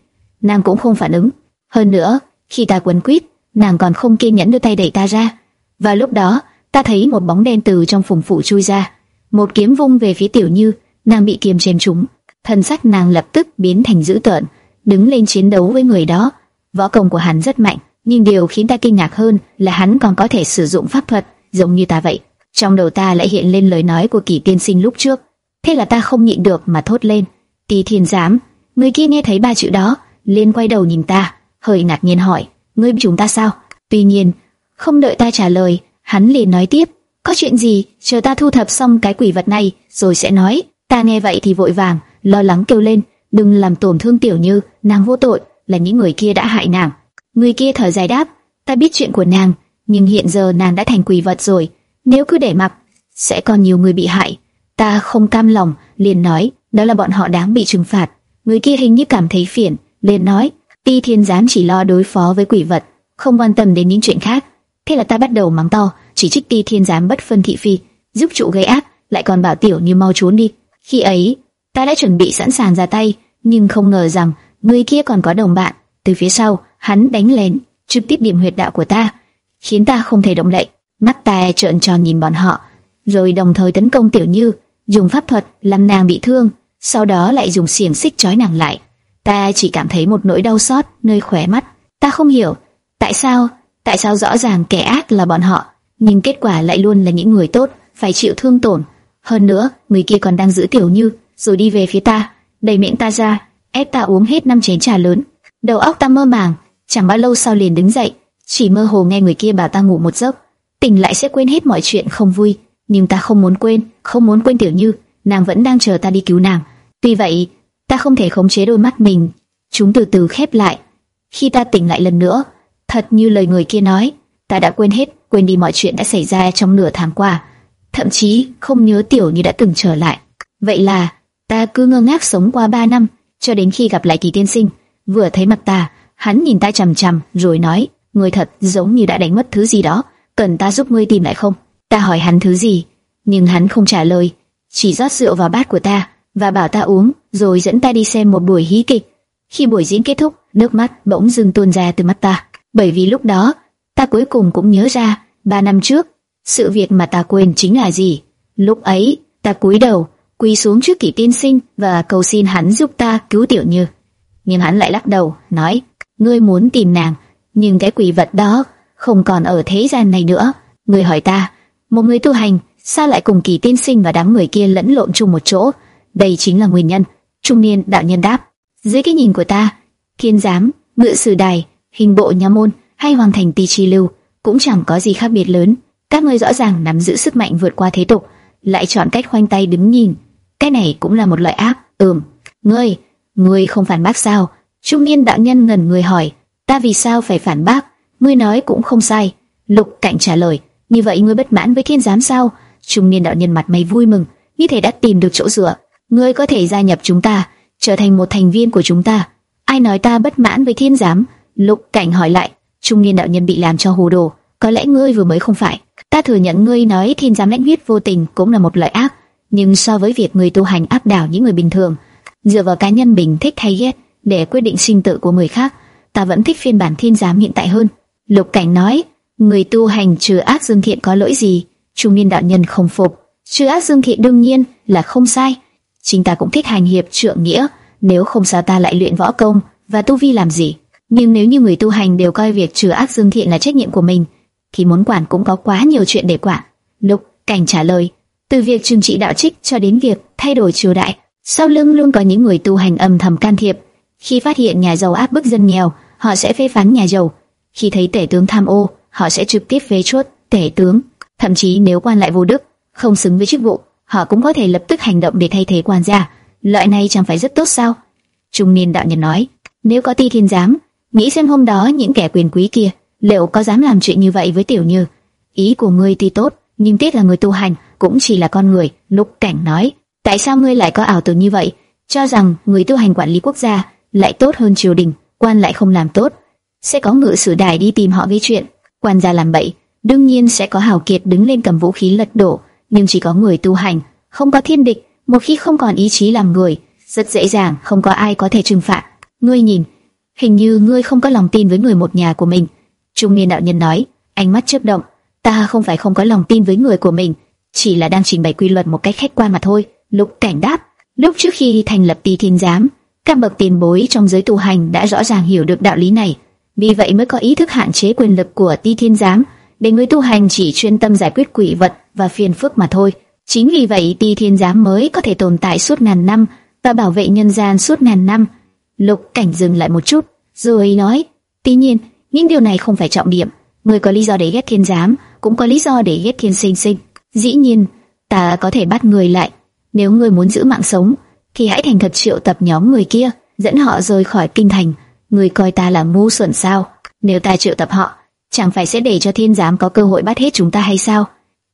nàng cũng không phản ứng. Hơn nữa, khi ta quấn quýt, nàng còn không kiên nhẫn đưa tay đẩy ta ra. Và lúc đó, ta thấy một bóng đen từ trong phùng phủ chui ra, một kiếm vung về phía Tiểu Như, nàng bị kiếm chém trúng, thân sắc nàng lập tức biến thành dữ tợn, đứng lên chiến đấu với người đó. Võ công của hắn rất mạnh, nhưng điều khiến ta kinh ngạc hơn là hắn còn có thể sử dụng pháp thuật, giống như ta vậy. Trong đầu ta lại hiện lên lời nói của kỳ Tiên Sinh lúc trước, thế là ta không nhịn được mà thốt lên: "Tỳ Thiên Giám." Người kia nghe thấy ba chữ đó, liền quay đầu nhìn ta, hơi ngạc nhiên hỏi: "Ngươi chúng ta sao?" Tuy nhiên, không đợi ta trả lời, hắn liền nói tiếp: "Có chuyện gì, chờ ta thu thập xong cái quỷ vật này rồi sẽ nói." Ta nghe vậy thì vội vàng, lo lắng kêu lên: "Đừng làm tổn thương Tiểu Như, nàng vô tội, là những người kia đã hại nàng." Người kia thở dài đáp: "Ta biết chuyện của nàng, nhưng hiện giờ nàng đã thành quỷ vật rồi." Nếu cứ để mặc, sẽ còn nhiều người bị hại. Ta không cam lòng, liền nói, đó là bọn họ đáng bị trừng phạt. Người kia hình như cảm thấy phiền, liền nói, Ti Thiên Giám chỉ lo đối phó với quỷ vật, không quan tâm đến những chuyện khác. Thế là ta bắt đầu mắng to, chỉ trích Ti Thiên Giám bất phân thị phi, giúp trụ gây ác, lại còn bảo tiểu như mau trốn đi. Khi ấy, ta đã chuẩn bị sẵn sàng ra tay, nhưng không ngờ rằng người kia còn có đồng bạn. Từ phía sau, hắn đánh lén, trực tiếp điểm huyệt đạo của ta, khiến ta không thể động đậy. Mắt ta trợn tròn nhìn bọn họ, rồi đồng thời tấn công Tiểu Như, dùng pháp thuật làm nàng bị thương, sau đó lại dùng xiềng xích trói nàng lại. Ta chỉ cảm thấy một nỗi đau xót nơi khóe mắt. Ta không hiểu tại sao, tại sao rõ ràng kẻ ác là bọn họ, nhưng kết quả lại luôn là những người tốt phải chịu thương tổn. Hơn nữa, người kia còn đang giữ Tiểu Như, rồi đi về phía ta, đẩy miệng ta ra, ép ta uống hết năm chén trà lớn. Đầu óc ta mơ màng, chẳng bao lâu sau liền đứng dậy, chỉ mơ hồ nghe người kia bảo ta ngủ một giấc tỉnh lại sẽ quên hết mọi chuyện không vui, nhưng ta không muốn quên, không muốn quên Tiểu Như, nàng vẫn đang chờ ta đi cứu nàng. Tuy vậy, ta không thể khống chế đôi mắt mình, chúng từ từ khép lại. Khi ta tỉnh lại lần nữa, thật như lời người kia nói, ta đã quên hết, quên đi mọi chuyện đã xảy ra trong nửa tháng qua, thậm chí không nhớ Tiểu Như đã từng trở lại. Vậy là ta cứ ngơ ngác sống qua ba năm, cho đến khi gặp lại Kỳ Tiên Sinh, vừa thấy mặt ta, hắn nhìn ta chằm chằm, rồi nói, người thật giống như đã đánh mất thứ gì đó cần ta giúp ngươi tìm lại không? Ta hỏi hắn thứ gì, nhưng hắn không trả lời, chỉ rót rượu vào bát của ta và bảo ta uống, rồi dẫn ta đi xem một buổi hí kịch. Khi buổi diễn kết thúc, nước mắt bỗng dưng tuôn ra từ mắt ta, bởi vì lúc đó ta cuối cùng cũng nhớ ra, ba năm trước, sự việc mà ta quên chính là gì. Lúc ấy, ta cúi đầu, quỳ xuống trước kỷ tiên sinh và cầu xin hắn giúp ta cứu tiểu như. Nhưng hắn lại lắc đầu, nói, ngươi muốn tìm nàng, nhưng cái quỷ vật đó không còn ở thế gian này nữa. Người hỏi ta, một người tu hành sao lại cùng kỳ tiên sinh và đám người kia lẫn lộn chung một chỗ? Đây chính là nguyên nhân. Trung niên đạo nhân đáp. Dưới cái nhìn của ta, thiên giám, ngự sử đài, hình bộ nhà môn hay hoàng thành ti chi lưu cũng chẳng có gì khác biệt lớn. Các ngươi rõ ràng nắm giữ sức mạnh vượt qua thế tục, lại chọn cách khoanh tay đứng nhìn. Cái này cũng là một loại áp Ừm, ngươi, ngươi không phản bác sao? Trung niên đạo nhân ngẩn người hỏi, ta vì sao phải phản bác? ngươi nói cũng không sai. Lục cạnh trả lời, như vậy ngươi bất mãn với thiên giám sao? Trung niên đạo nhân mặt mày vui mừng, như thể đã tìm được chỗ dựa. Ngươi có thể gia nhập chúng ta, trở thành một thành viên của chúng ta. Ai nói ta bất mãn với thiên giám? Lục Cảnh hỏi lại. Trung niên đạo nhân bị làm cho hồ đồ. Có lẽ ngươi vừa mới không phải. Ta thừa nhận ngươi nói thiên giám lãnh huyết vô tình cũng là một lợi ác, nhưng so với việc người tu hành áp đảo những người bình thường, dựa vào cá nhân mình thích hay ghét, để quyết định sinh tử của người khác. Ta vẫn thích phiên bản thiên giám hiện tại hơn. Lục Cảnh nói, người tu hành trừ ác dương thiện có lỗi gì? Trung niên đạo nhân không phục. Trừ ác dương thiện đương nhiên là không sai. Chính ta cũng thích hành hiệp trượng nghĩa, nếu không sao ta lại luyện võ công và tu vi làm gì? Nhưng nếu như người tu hành đều coi việc trừ ác dương thiện là trách nhiệm của mình, thì muốn quản cũng có quá nhiều chuyện để quản. Lục Cảnh trả lời, từ việc trừng trị đạo trích cho đến việc thay đổi triều đại, sau lưng luôn có những người tu hành âm thầm can thiệp. Khi phát hiện nhà giàu áp bức dân nghèo, họ sẽ phê phán nhà giàu. Khi thấy tể tướng tham ô, họ sẽ trực tiếp về chốt tể tướng. Thậm chí nếu quan lại vô đức, không xứng với chức vụ, họ cũng có thể lập tức hành động để thay thế quan gia. Loại này chẳng phải rất tốt sao? Trung niên đạo nhân nói, nếu có ti thiên giám, nghĩ xem hôm đó những kẻ quyền quý kia liệu có dám làm chuyện như vậy với tiểu như? Ý của ngươi tuy tốt, nhưng tiết là người tu hành cũng chỉ là con người. Lục Cảnh nói, tại sao ngươi lại có ảo tưởng như vậy, cho rằng người tu hành quản lý quốc gia lại tốt hơn triều đình, quan lại không làm tốt, sẽ có ngự sử đài đi tìm họ gây chuyện, quan gia làm bậy, đương nhiên sẽ có hào kiệt đứng lên cầm vũ khí lật đổ, nhưng chỉ có người tu hành, không có thiên địch, một khi không còn ý chí làm người, rất dễ dàng không có ai có thể trừng phạt. Ngươi nhìn, hình như ngươi không có lòng tin với người một nhà của mình. Trung niên đạo nhân nói, ánh mắt chớp động, ta không phải không có lòng tin với người của mình, chỉ là đang trình bày quy luật một cách khách quan mà thôi. Lục Cảnh đáp, lúc trước khi thành lập Ti Thiên Giám, các bậc tiền bối trong giới tu hành đã rõ ràng hiểu được đạo lý này, vì vậy mới có ý thức hạn chế quyền lực của Ti Thiên Giám, để người tu hành chỉ chuyên tâm giải quyết quỷ vật và phiền phức mà thôi. Chính vì vậy Ti Thiên Giám mới có thể tồn tại suốt ngàn năm và bảo vệ nhân gian suốt ngàn năm. Lục Cảnh dừng lại một chút, rồi nói: "Tuy nhiên, những điều này không phải trọng điểm. Người có lý do để ghét Thiên Giám, cũng có lý do để ghét Thiên Sinh Sinh. Dĩ nhiên, ta có thể bắt người lại. Nếu người muốn giữ mạng sống, thì hãy thành thật triệu tập nhóm người kia, dẫn họ rời khỏi kinh thành. Người coi ta là ngu xuẩn sao? Nếu ta triệu tập họ, chẳng phải sẽ để cho thiên giám có cơ hội bắt hết chúng ta hay sao?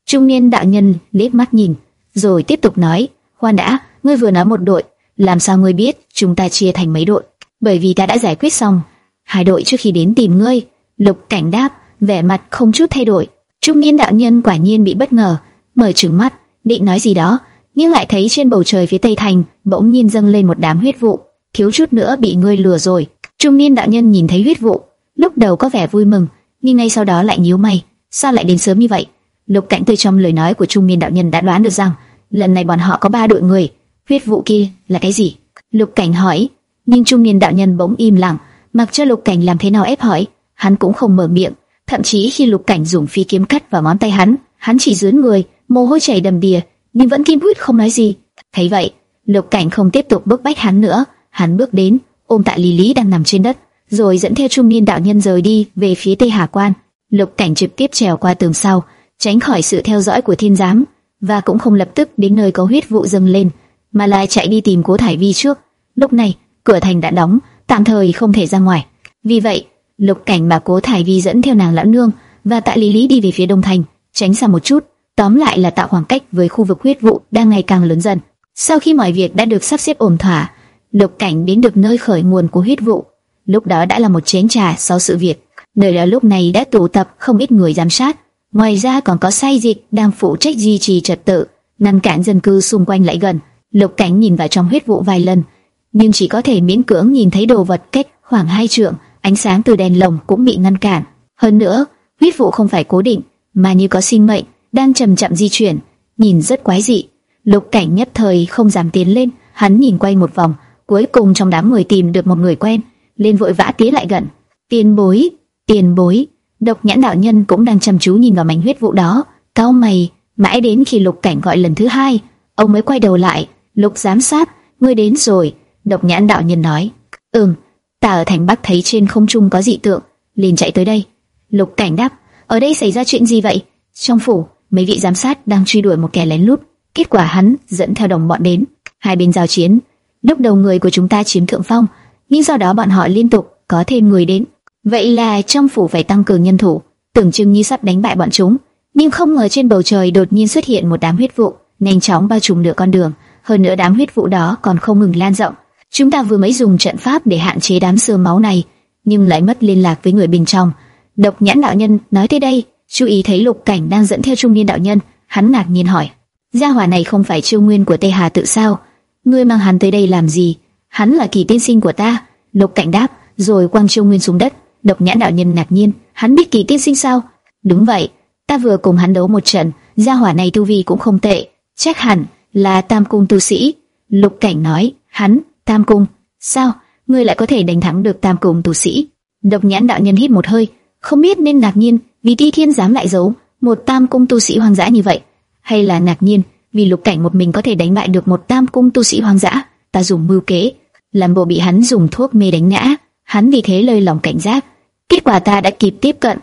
Trung niên đạo nhân liếc mắt nhìn, rồi tiếp tục nói: khoan đã, ngươi vừa nói một đội, làm sao ngươi biết chúng ta chia thành mấy đội? Bởi vì ta đã giải quyết xong hai đội trước khi đến tìm ngươi. Lục Cảnh đáp, vẻ mặt không chút thay đổi. Trung niên đạo nhân quả nhiên bị bất ngờ, mở trừng mắt, định nói gì đó, nhưng lại thấy trên bầu trời phía tây thành bỗng nhiên dâng lên một đám huyết vụ, thiếu chút nữa bị ngươi lừa rồi. Trung niên đạo nhân nhìn thấy huyết vụ, lúc đầu có vẻ vui mừng, nhưng ngay sau đó lại nhíu mày, sao lại đến sớm như vậy? Lục Cảnh từ trong lời nói của Trung niên đạo nhân đã đoán được rằng lần này bọn họ có ba đội người, huyết vụ kia là cái gì? Lục Cảnh hỏi, nhưng Trung niên đạo nhân bỗng im lặng, mặc cho Lục Cảnh làm thế nào ép hỏi, hắn cũng không mở miệng. Thậm chí khi Lục Cảnh dùng phi kiếm cắt vào ngón tay hắn, hắn chỉ dướn người, mồ hôi chảy đầm đìa, nhưng vẫn kim huyết không nói gì. Thấy vậy, Lục Cảnh không tiếp tục bức bách hắn nữa, hắn bước đến, ôm Tạ Lý Lý đang nằm trên đất, rồi dẫn theo trung niên đạo nhân rời đi về phía Tây Hà Quan. Lục Cảnh trực tiếp trèo qua tường sau, tránh khỏi sự theo dõi của thiên giám, và cũng không lập tức đến nơi có huyết vụ dâng lên, mà lại chạy đi tìm Cố Thải Vi trước. Lúc này, cửa thành đã đóng, tạm thời không thể ra ngoài. Vì vậy, Lục Cảnh mà Cố Thải Vi dẫn theo nàng lão nương và Tạ Lý Lý đi về phía đông thành, tránh xa một chút, tóm lại là tạo khoảng cách với khu vực huyết vụ đang ngày càng lớn dần. Sau khi mọi việc đã được sắp xếp ổn thỏa, Lục Cảnh đến được nơi khởi nguồn của huyết vụ. Lúc đó đã là một chén trà sau sự việc, nơi đó lúc này đã tụ tập không ít người giám sát. Ngoài ra còn có say dịch đang phụ trách duy trì trật tự, ngăn cản dân cư xung quanh lại gần. Lục Cảnh nhìn vào trong huyết vụ vài lần, nhưng chỉ có thể miễn cưỡng nhìn thấy đồ vật cách khoảng hai trượng, ánh sáng từ đèn lồng cũng bị ngăn cản. Hơn nữa, huyết vụ không phải cố định, mà như có sinh mệnh, đang chậm chậm di chuyển, nhìn rất quái dị. Lục Cảnh nhất thời không dám tiến lên, hắn nhìn quay một vòng, cuối cùng trong đám người tìm được một người quen, lên vội vã tiến lại gần. Tiền bối, tiền bối, độc nhãn đạo nhân cũng đang chăm chú nhìn vào mảnh huyết vụ đó, cao mày, mãi đến khi Lục Cảnh gọi lần thứ hai, ông mới quay đầu lại, Lục giám sát, ngươi đến rồi. Độc nhãn đạo nhân nói, ừm, ta ở thành Bắc thấy trên không trung có dị tượng, liền chạy tới đây. Lục Cảnh đáp, ở đây xảy ra chuyện gì vậy? Trong phủ, mấy vị giám sát đang truy đuổi một kẻ lén lút. Kết quả hắn dẫn theo đồng bọn đến, hai bên giao chiến. Lúc đầu người của chúng ta chiếm thượng phong, nhưng do đó bọn họ liên tục có thêm người đến. Vậy là trong phủ phải tăng cường nhân thủ, tưởng chừng như sắp đánh bại bọn chúng. Nhưng không ngờ trên bầu trời đột nhiên xuất hiện một đám huyết vụ, nhanh chóng bao trùm nửa con đường. Hơn nữa đám huyết vụ đó còn không ngừng lan rộng. Chúng ta vừa mới dùng trận pháp để hạn chế đám sương máu này, nhưng lại mất liên lạc với người bên trong. Độc nhãn đạo nhân nói tới đây, chú ý thấy lục cảnh đang dẫn theo trung niên đạo nhân, hắn ngạc nhiên hỏi: gia hỏa này không phải chiêu nguyên của tây hà tự sao? Ngươi mang hắn tới đây làm gì? Hắn là kỳ tiên sinh của ta, Lục Cảnh đáp, rồi quăng châu Nguyên xuống đất. Độc Nhãn đạo nhân ngạc nhiên, hắn biết kỳ tiên sinh sao? Đúng vậy, ta vừa cùng hắn đấu một trận, gia hỏa này tu vi cũng không tệ, chắc hẳn là Tam cung tu sĩ. Lục Cảnh nói, hắn, Tam cung, sao? Ngươi lại có thể đánh thắng được Tam cung tu sĩ? Độc Nhãn đạo nhân hít một hơi, không biết nên ngạc nhiên vì Ti Thiên dám lại giấu một Tam cung tu sĩ hoang dã như vậy, hay là ngạc nhiên vì Lục Cảnh một mình có thể đánh bại được một Tam cung tu sĩ hoang dã. Ta dùng mưu kế, làm bộ bị hắn dùng thuốc mê đánh ngã, hắn vì thế lơi lòng cảnh giác. Kết quả ta đã kịp tiếp cận,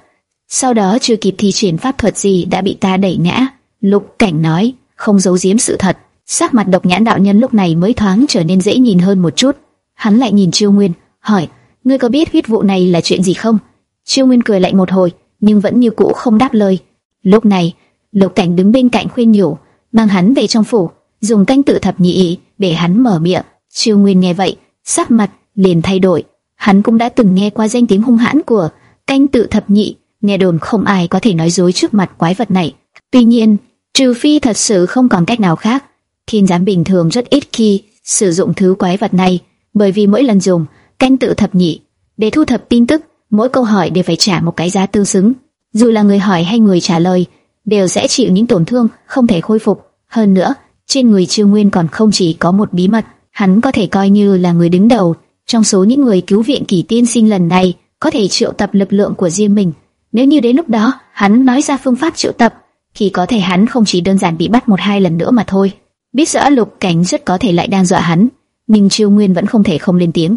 sau đó chưa kịp thi triển pháp thuật gì đã bị ta đẩy ngã. Lục Cảnh nói, không giấu giếm sự thật. Sắc mặt độc nhãn đạo nhân lúc này mới thoáng trở nên dễ nhìn hơn một chút. Hắn lại nhìn Chiêu Nguyên, hỏi, ngươi có biết huyết vụ này là chuyện gì không? Chiêu Nguyên cười lạnh một hồi, nhưng vẫn như cũ không đáp lời. Lúc này, Lục Cảnh đứng bên cạnh khuyên nhủ, mang hắn về trong phủ, dùng canh tự thập nhị để hắn mở miệng. Triều Nguyên nghe vậy, sắc mặt liền thay đổi. Hắn cũng đã từng nghe qua danh tiếng hung hãn của canh tự thập nhị, nghe đồn không ai có thể nói dối trước mặt quái vật này. Tuy nhiên, trừ phi thật sự không còn cách nào khác, thiên giám bình thường rất ít khi sử dụng thứ quái vật này, bởi vì mỗi lần dùng canh tự thập nhị để thu thập tin tức, mỗi câu hỏi đều phải trả một cái giá tương xứng. Dù là người hỏi hay người trả lời, đều sẽ chịu những tổn thương không thể khôi phục. Hơn nữa, trên người Trương Nguyên còn không chỉ có một bí mật, hắn có thể coi như là người đứng đầu trong số những người cứu viện kỳ tiên sinh lần này, có thể triệu tập lực lượng của riêng mình. Nếu như đến lúc đó hắn nói ra phương pháp triệu tập, thì có thể hắn không chỉ đơn giản bị bắt một hai lần nữa mà thôi. Biết rõ Lục Cảnh rất có thể lại đang dọa hắn, nhưng Trương Nguyên vẫn không thể không lên tiếng.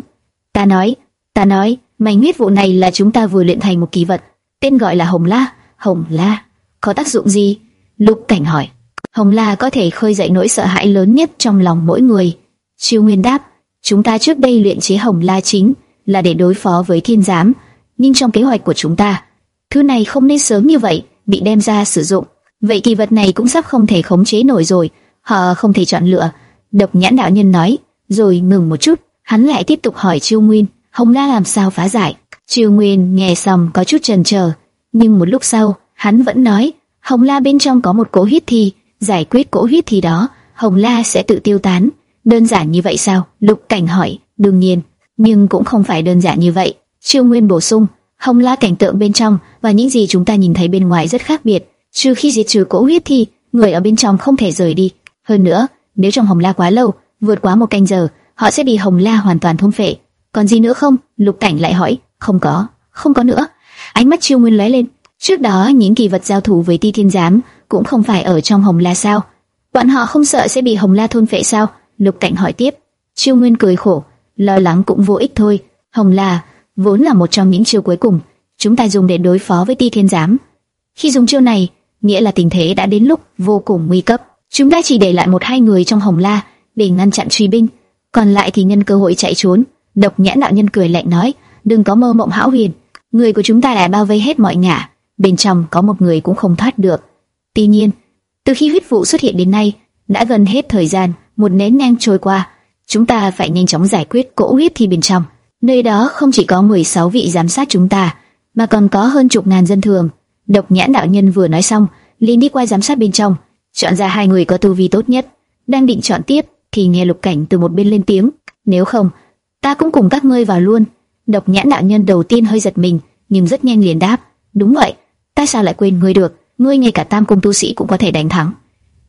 Ta nói, ta nói, mảnh huyết vụ này là chúng ta vừa luyện thành một kỳ vật, tên gọi là Hồng La. Hồng La có tác dụng gì? Lục Cảnh hỏi. Hồng La có thể khơi dậy nỗi sợ hãi lớn nhất trong lòng mỗi người. chiêu Nguyên đáp, chúng ta trước đây luyện chế Hồng La chính là để đối phó với thiên giám, nhưng trong kế hoạch của chúng ta, thứ này không nên sớm như vậy bị đem ra sử dụng. Vậy kỳ vật này cũng sắp không thể khống chế nổi rồi, họ không thể chọn lựa. Độc nhãn đạo nhân nói, rồi ngừng một chút, hắn lại tiếp tục hỏi chiêu Nguyên, Hồng La làm sao phá giải. chiêu Nguyên nghe xong có chút chần chờ, nhưng một lúc sau, hắn vẫn nói, Hồng La bên trong có một cỗ huyết thi, giải quyết cỗ huyết thi đó, Hồng La sẽ tự tiêu tán. Đơn giản như vậy sao? Lục Cảnh hỏi, đương nhiên, nhưng cũng không phải đơn giản như vậy. Trương Nguyên bổ sung, Hồng La cảnh tượng bên trong và những gì chúng ta nhìn thấy bên ngoài rất khác biệt. Trừ khi diệt trừ cỗ huyết thi, người ở bên trong không thể rời đi. Hơn nữa, nếu trong Hồng La quá lâu, vượt quá một canh giờ, họ sẽ bị Hồng La hoàn toàn thôn phệ. Còn gì nữa không? Lục Cảnh lại hỏi. Không có, không có nữa. Ánh mắt Trương Nguyên lóe lên. Trước đó những kỳ vật giao thủ với Ti Thiên Giám cũng không phải ở trong Hồng La sao? Bọn họ không sợ sẽ bị Hồng La thôn phệ sao? Lục Cảnh hỏi tiếp. chiêu Nguyên cười khổ, lo lắng cũng vô ích thôi. Hồng La vốn là một trong những chiêu cuối cùng chúng ta dùng để đối phó với Ti Thiên Giám. Khi dùng chiêu này, nghĩa là tình thế đã đến lúc vô cùng nguy cấp. Chúng ta chỉ để lại một hai người trong Hồng La để ngăn chặn truy binh, còn lại thì nhân cơ hội chạy trốn. Độc Nhãn đạo nhân cười lạnh nói, đừng có mơ mộng hão huyền, người của chúng ta đã bao vây hết mọi ngả, bên trong có một người cũng không thoát được. Tuy nhiên, từ khi huyết vụ xuất hiện đến nay, đã gần hết thời gian, một nén nhang trôi qua, chúng ta phải nhanh chóng giải quyết cỗ huyết thi bên trong. Nơi đó không chỉ có 16 vị giám sát chúng ta, mà còn có hơn chục ngàn dân thường. Độc nhãn đạo nhân vừa nói xong, liền đi qua giám sát bên trong, chọn ra hai người có tu vi tốt nhất. Đang định chọn tiếp, thì nghe lục cảnh từ một bên lên tiếng, nếu không, ta cũng cùng các ngươi vào luôn. Độc nhãn đạo nhân đầu tiên hơi giật mình, nhưng rất nhanh liền đáp, đúng vậy, ta sao lại quên ngươi được, ngươi ngay cả tam cung tu sĩ cũng có thể đánh thắng.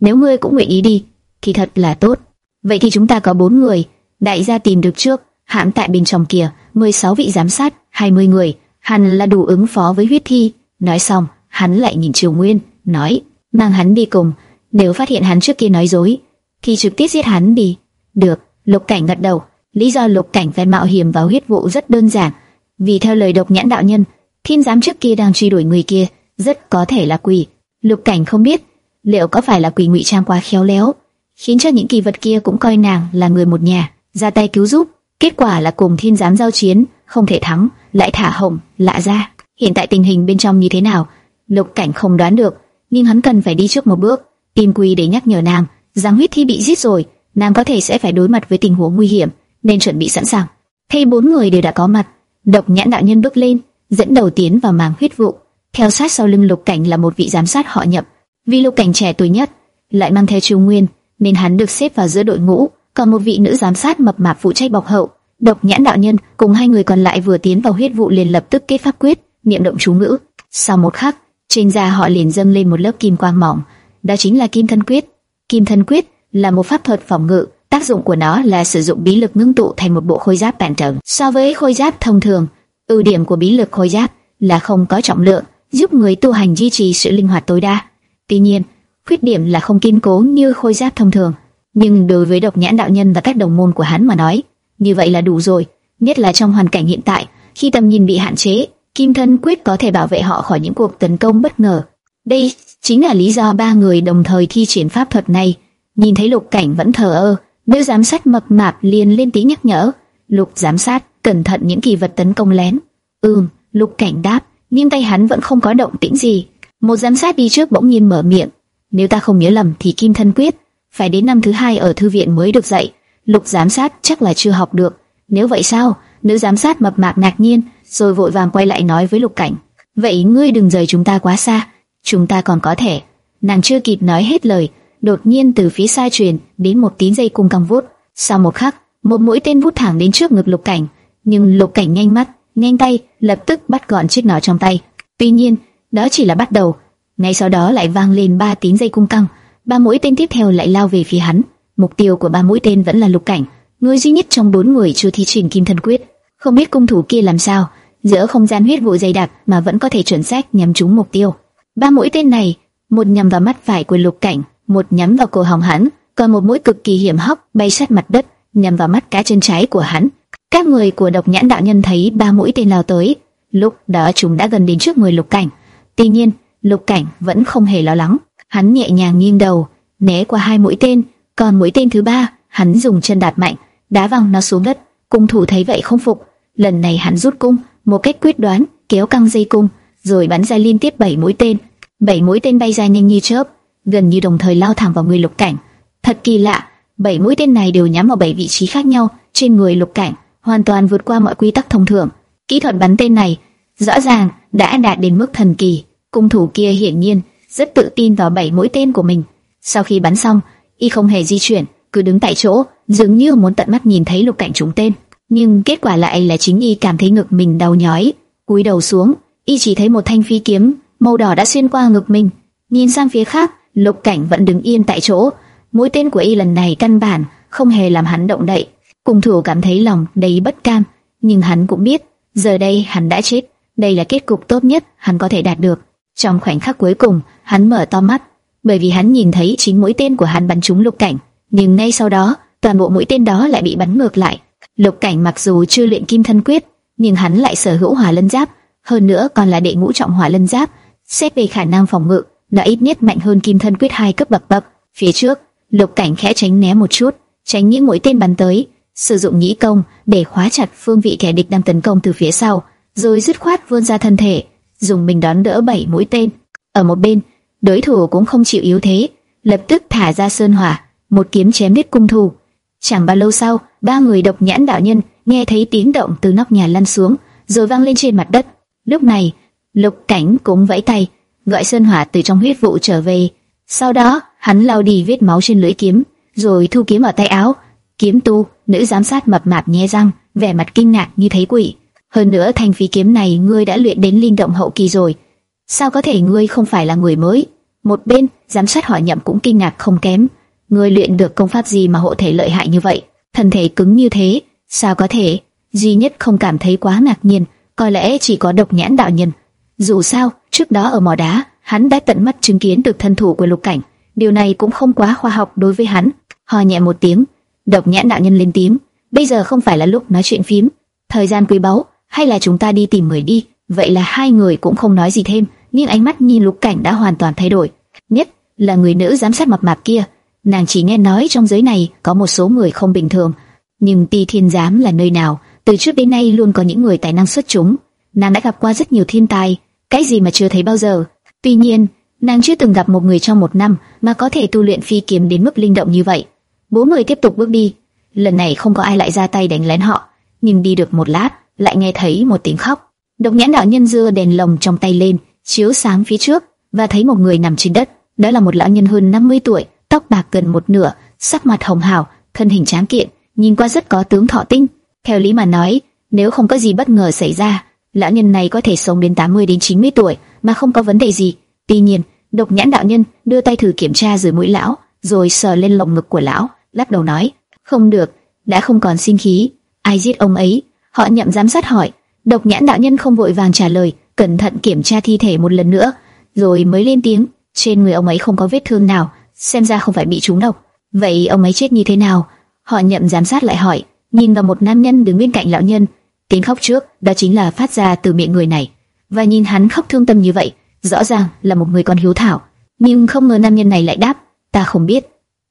Nếu ngươi cũng nguyện ý đi, thì thật là tốt. Vậy thì chúng ta có bốn người, đại gia tìm được trước, hãm tại bên trong kia, 16 vị giám sát, 20 người, hẳn là đủ ứng phó với huyết thi. Nói xong, hắn lại nhìn Triều Nguyên, nói, mang hắn đi cùng, nếu phát hiện hắn trước kia nói dối, thì trực tiếp giết hắn đi. Được, Lục Cảnh gật đầu. Lý do Lục Cảnh phải mạo hiểm vào huyết vụ rất đơn giản, vì theo lời độc nhãn đạo nhân, thiên giám trước kia đang truy đuổi người kia, rất có thể là quỷ. Lục Cảnh không biết liệu có phải là quỷ ngụy trang quá khéo léo, khiến cho những kỳ vật kia cũng coi nàng là người một nhà, ra tay cứu giúp. Kết quả là cùng thiên giám giao chiến, không thể thắng, lại thả hồng, lạ ra. Hiện tại tình hình bên trong như thế nào, lục cảnh không đoán được, nhưng hắn cần phải đi trước một bước, tìm quỷ để nhắc nhở nàng, rằng huyết thi bị giết rồi, nàng có thể sẽ phải đối mặt với tình huống nguy hiểm, nên chuẩn bị sẵn sàng. Thấy bốn người đều đã có mặt, độc nhãn đạo nhân bước lên, dẫn đầu tiến vào màng huyết vụ. Theo sát sau lưng lục cảnh là một vị giám sát họ nhập, vì lục cảnh trẻ tuổi nhất, lại mang theo triều nguyên, nên hắn được xếp vào giữa đội ngũ còn một vị nữ giám sát mập mạp phụ trách bọc hậu, Độc Nhãn đạo nhân cùng hai người còn lại vừa tiến vào huyết vụ liền lập tức kết pháp quyết, niệm động chú ngữ. Sau một khắc, trên da họ liền dâng lên một lớp kim quang mỏng, đó chính là Kim Thân Quyết. Kim Thân Quyết là một pháp thuật phòng ngự, tác dụng của nó là sử dụng bí lực ngưng tụ thành một bộ khôi giáp bản trần. So với khôi giáp thông thường, ưu điểm của bí lực khôi giáp là không có trọng lượng, giúp người tu hành duy trì sự linh hoạt tối đa. Tuy nhiên, khuyết điểm là không kiên cố như khôi giáp thông thường. Nhưng đối với độc nhãn đạo nhân và các đồng môn của hắn mà nói, như vậy là đủ rồi. Nhất là trong hoàn cảnh hiện tại, khi tầm nhìn bị hạn chế, kim thân quyết có thể bảo vệ họ khỏi những cuộc tấn công bất ngờ. Đây chính là lý do ba người đồng thời thi triển pháp thuật này. Nhìn thấy lục cảnh vẫn thờ ơ, nữ giám sát mập mạp liền lên tiếng nhắc nhở. Lục giám sát, cẩn thận những kỳ vật tấn công lén. Ừm, lục cảnh đáp, nhưng tay hắn vẫn không có động tĩnh gì. Một giám sát đi trước bỗng nhiên mở miệng. Nếu ta không nhớ lầm thì kim thân quyết phải đến năm thứ hai ở thư viện mới được dạy. Lục giám sát chắc là chưa học được. Nếu vậy sao? Nữ giám sát mập mạp ngạc nhiên, rồi vội vàng quay lại nói với Lục Cảnh. Vậy ngươi đừng rời chúng ta quá xa, chúng ta còn có thể. Nàng chưa kịp nói hết lời, đột nhiên từ phía xa truyền đến một tín dây cung cong vút. Sau một khắc, một mũi tên vút thẳng đến trước ngực Lục Cảnh, nhưng Lục Cảnh nhanh mắt, nhanh tay, lập tức bắt gọn chiếc nỏ trong tay. Tuy nhiên, đó chỉ là bắt đầu. Ngay sau đó lại vang lên ba tín dây cung căng. ba mũi tên tiếp theo lại lao về phía hắn. Mục tiêu của ba mũi tên vẫn là Lục Cảnh, người duy nhất trong bốn người chưa thi triển Kim Thân Quyết. Không biết cung thủ kia làm sao, giữa không gian huyết vụ dày đặc mà vẫn có thể chuẩn xác nhắm trúng mục tiêu. Ba mũi tên này, một nhắm vào mắt phải của Lục Cảnh, một nhắm vào cổ họng hắn, còn một mũi cực kỳ hiểm hóc bay sát mặt đất, nhắm vào mắt cá chân trái của hắn. Các người của độc nhãn đạo nhân thấy ba mũi tên lao tới, lúc đó chúng đã gần đến trước người Lục Cảnh. Tuy nhiên, Lục Cảnh vẫn không hề lo lắng, hắn nhẹ nhàng nghiêng đầu, né qua hai mũi tên, còn mũi tên thứ ba, hắn dùng chân đạp mạnh, đá văng nó xuống đất. Cung thủ thấy vậy không phục, lần này hắn rút cung, một cách quyết đoán, kéo căng dây cung, rồi bắn ra liên tiếp bảy mũi tên. Bảy mũi tên bay ra nhanh như chớp, gần như đồng thời lao thẳng vào người Lục Cảnh. Thật kỳ lạ, bảy mũi tên này đều nhắm vào bảy vị trí khác nhau trên người Lục Cảnh, hoàn toàn vượt qua mọi quy tắc thông thường. Kỹ thuật bắn tên này rõ ràng đã đạt đến mức thần kỳ. Cung thủ kia hiển nhiên rất tự tin vào bảy mũi tên của mình. Sau khi bắn xong, y không hề di chuyển, cứ đứng tại chỗ, dường như muốn tận mắt nhìn thấy Lục Cảnh trúng tên nhưng kết quả lại là chính y cảm thấy ngực mình đau nhói, cúi đầu xuống, y chỉ thấy một thanh phi kiếm màu đỏ đã xuyên qua ngực mình. Nhìn sang phía khác, Lục Cảnh vẫn đứng yên tại chỗ, mũi tên của y lần này căn bản không hề làm hắn động đậy. Cung thủ cảm thấy lòng đầy bất cam, nhưng hắn cũng biết, giờ đây hắn đã chết, đây là kết cục tốt nhất hắn có thể đạt được. Trong khoảnh khắc cuối cùng, hắn mở to mắt, bởi vì hắn nhìn thấy chính mũi tên của hắn bắn trúng Lục Cảnh, nhưng ngay sau đó, toàn bộ mũi tên đó lại bị bắn ngược lại. Lục Cảnh mặc dù chưa luyện Kim Thân Quyết, nhưng hắn lại sở hữu Hỏa Lân Giáp, hơn nữa còn là đệ ngũ trọng Hỏa Lân Giáp, xét về khả năng phòng ngự, đã ít nhất mạnh hơn Kim Thân Quyết hai cấp bậc bậc. Phía trước, Lục Cảnh khẽ tránh né một chút, tránh những mũi tên bắn tới, sử dụng nhĩ công để khóa chặt phương vị kẻ địch đang tấn công từ phía sau, rồi dứt khoát vươn ra thân thể, dùng mình đón đỡ bảy mũi tên. Ở một bên, đối thủ cũng không chịu yếu thế, lập tức thả ra sơn hỏa, một kiếm chém đứt cung thủ. Chẳng bao lâu sau, ba người độc nhãn đạo nhân nghe thấy tiếng động từ nóc nhà lăn xuống, rồi vang lên trên mặt đất. Lúc này, Lục Cảnh cũng vẫy tay, gọi Sơn Hỏa từ trong huyết vụ trở về. Sau đó, hắn lau đi vết máu trên lưỡi kiếm, rồi thu kiếm ở tay áo. Kiếm tu, nữ giám sát mập mạp nhe răng, vẻ mặt kinh ngạc như thấy quỷ. Hơn nữa thanh phi kiếm này ngươi đã luyện đến linh động hậu kỳ rồi. Sao có thể ngươi không phải là người mới? Một bên, giám sát hỏi nhậm cũng kinh ngạc không kém. Ngươi luyện được công pháp gì mà hộ thể lợi hại như vậy? Thân thể cứng như thế, sao có thể? Duy nhất không cảm thấy quá ngạc nhiên, có lẽ chỉ có độc nhãn đạo nhân. Dù sao, trước đó ở mỏ đá, hắn đã tận mắt chứng kiến được thân thủ của lục cảnh. Điều này cũng không quá khoa học đối với hắn. Hò nhẹ một tiếng, độc nhãn đạo nhân lên tiếng. Bây giờ không phải là lúc nói chuyện phím. Thời gian quý báu, hay là chúng ta đi tìm người đi. Vậy là hai người cũng không nói gì thêm, nhưng ánh mắt nhìn lục cảnh đã hoàn toàn thay đổi. Nhất là người nữ giám sát mập mạp kia, Nàng chỉ nghe nói trong giới này có một số người không bình thường, nhưng Ti Thiên Giám là nơi nào? Từ trước đến nay luôn có những người tài năng xuất chúng. Nàng đã gặp qua rất nhiều thiên tài, cái gì mà chưa thấy bao giờ. Tuy nhiên, nàng chưa từng gặp một người trong một năm mà có thể tu luyện phi kiếm đến mức linh động như vậy. Bốn người tiếp tục bước đi. Lần này không có ai lại ra tay đánh lén họ, nhưng đi được một lát, lại nghe thấy một tiếng khóc. Độc nhãn đạo nhân dưa đèn lồng trong tay lên, chiếu sáng phía trước và thấy một người nằm trên đất. Đó là một lão nhân hơn 50 tuổi, tóc bạc gần một nửa, sắc mặt hồng hào, thân hình tráng kiện, nhìn qua rất có tướng thọ tinh. Theo lý mà nói, nếu không có gì bất ngờ xảy ra, lão nhân này có thể sống đến 80 đến 90 tuổi mà không có vấn đề gì. Tuy nhiên, độc nhãn đạo nhân đưa tay thử kiểm tra dưới mũi lão, rồi sờ lên lồng ngực của lão, lắc đầu nói, không được, đã không còn sinh khí. Ai giết ông ấy? Họ nhậm giám sát hỏi. Độc nhãn đạo nhân không vội vàng trả lời, cẩn thận kiểm tra thi thể một lần nữa, rồi mới lên tiếng. Trên người ông ấy không có vết thương nào, xem ra không phải bị trúng độc. Vậy ông ấy chết như thế nào? Họ nhậm giám sát lại hỏi, nhìn vào một nam nhân đứng bên cạnh lão nhân. Tiếng khóc trước, đó chính là phát ra từ miệng người này. Và nhìn hắn khóc thương tâm như vậy, rõ ràng là một người con hiếu thảo. Nhưng không ngờ nam nhân này lại đáp, ta không biết.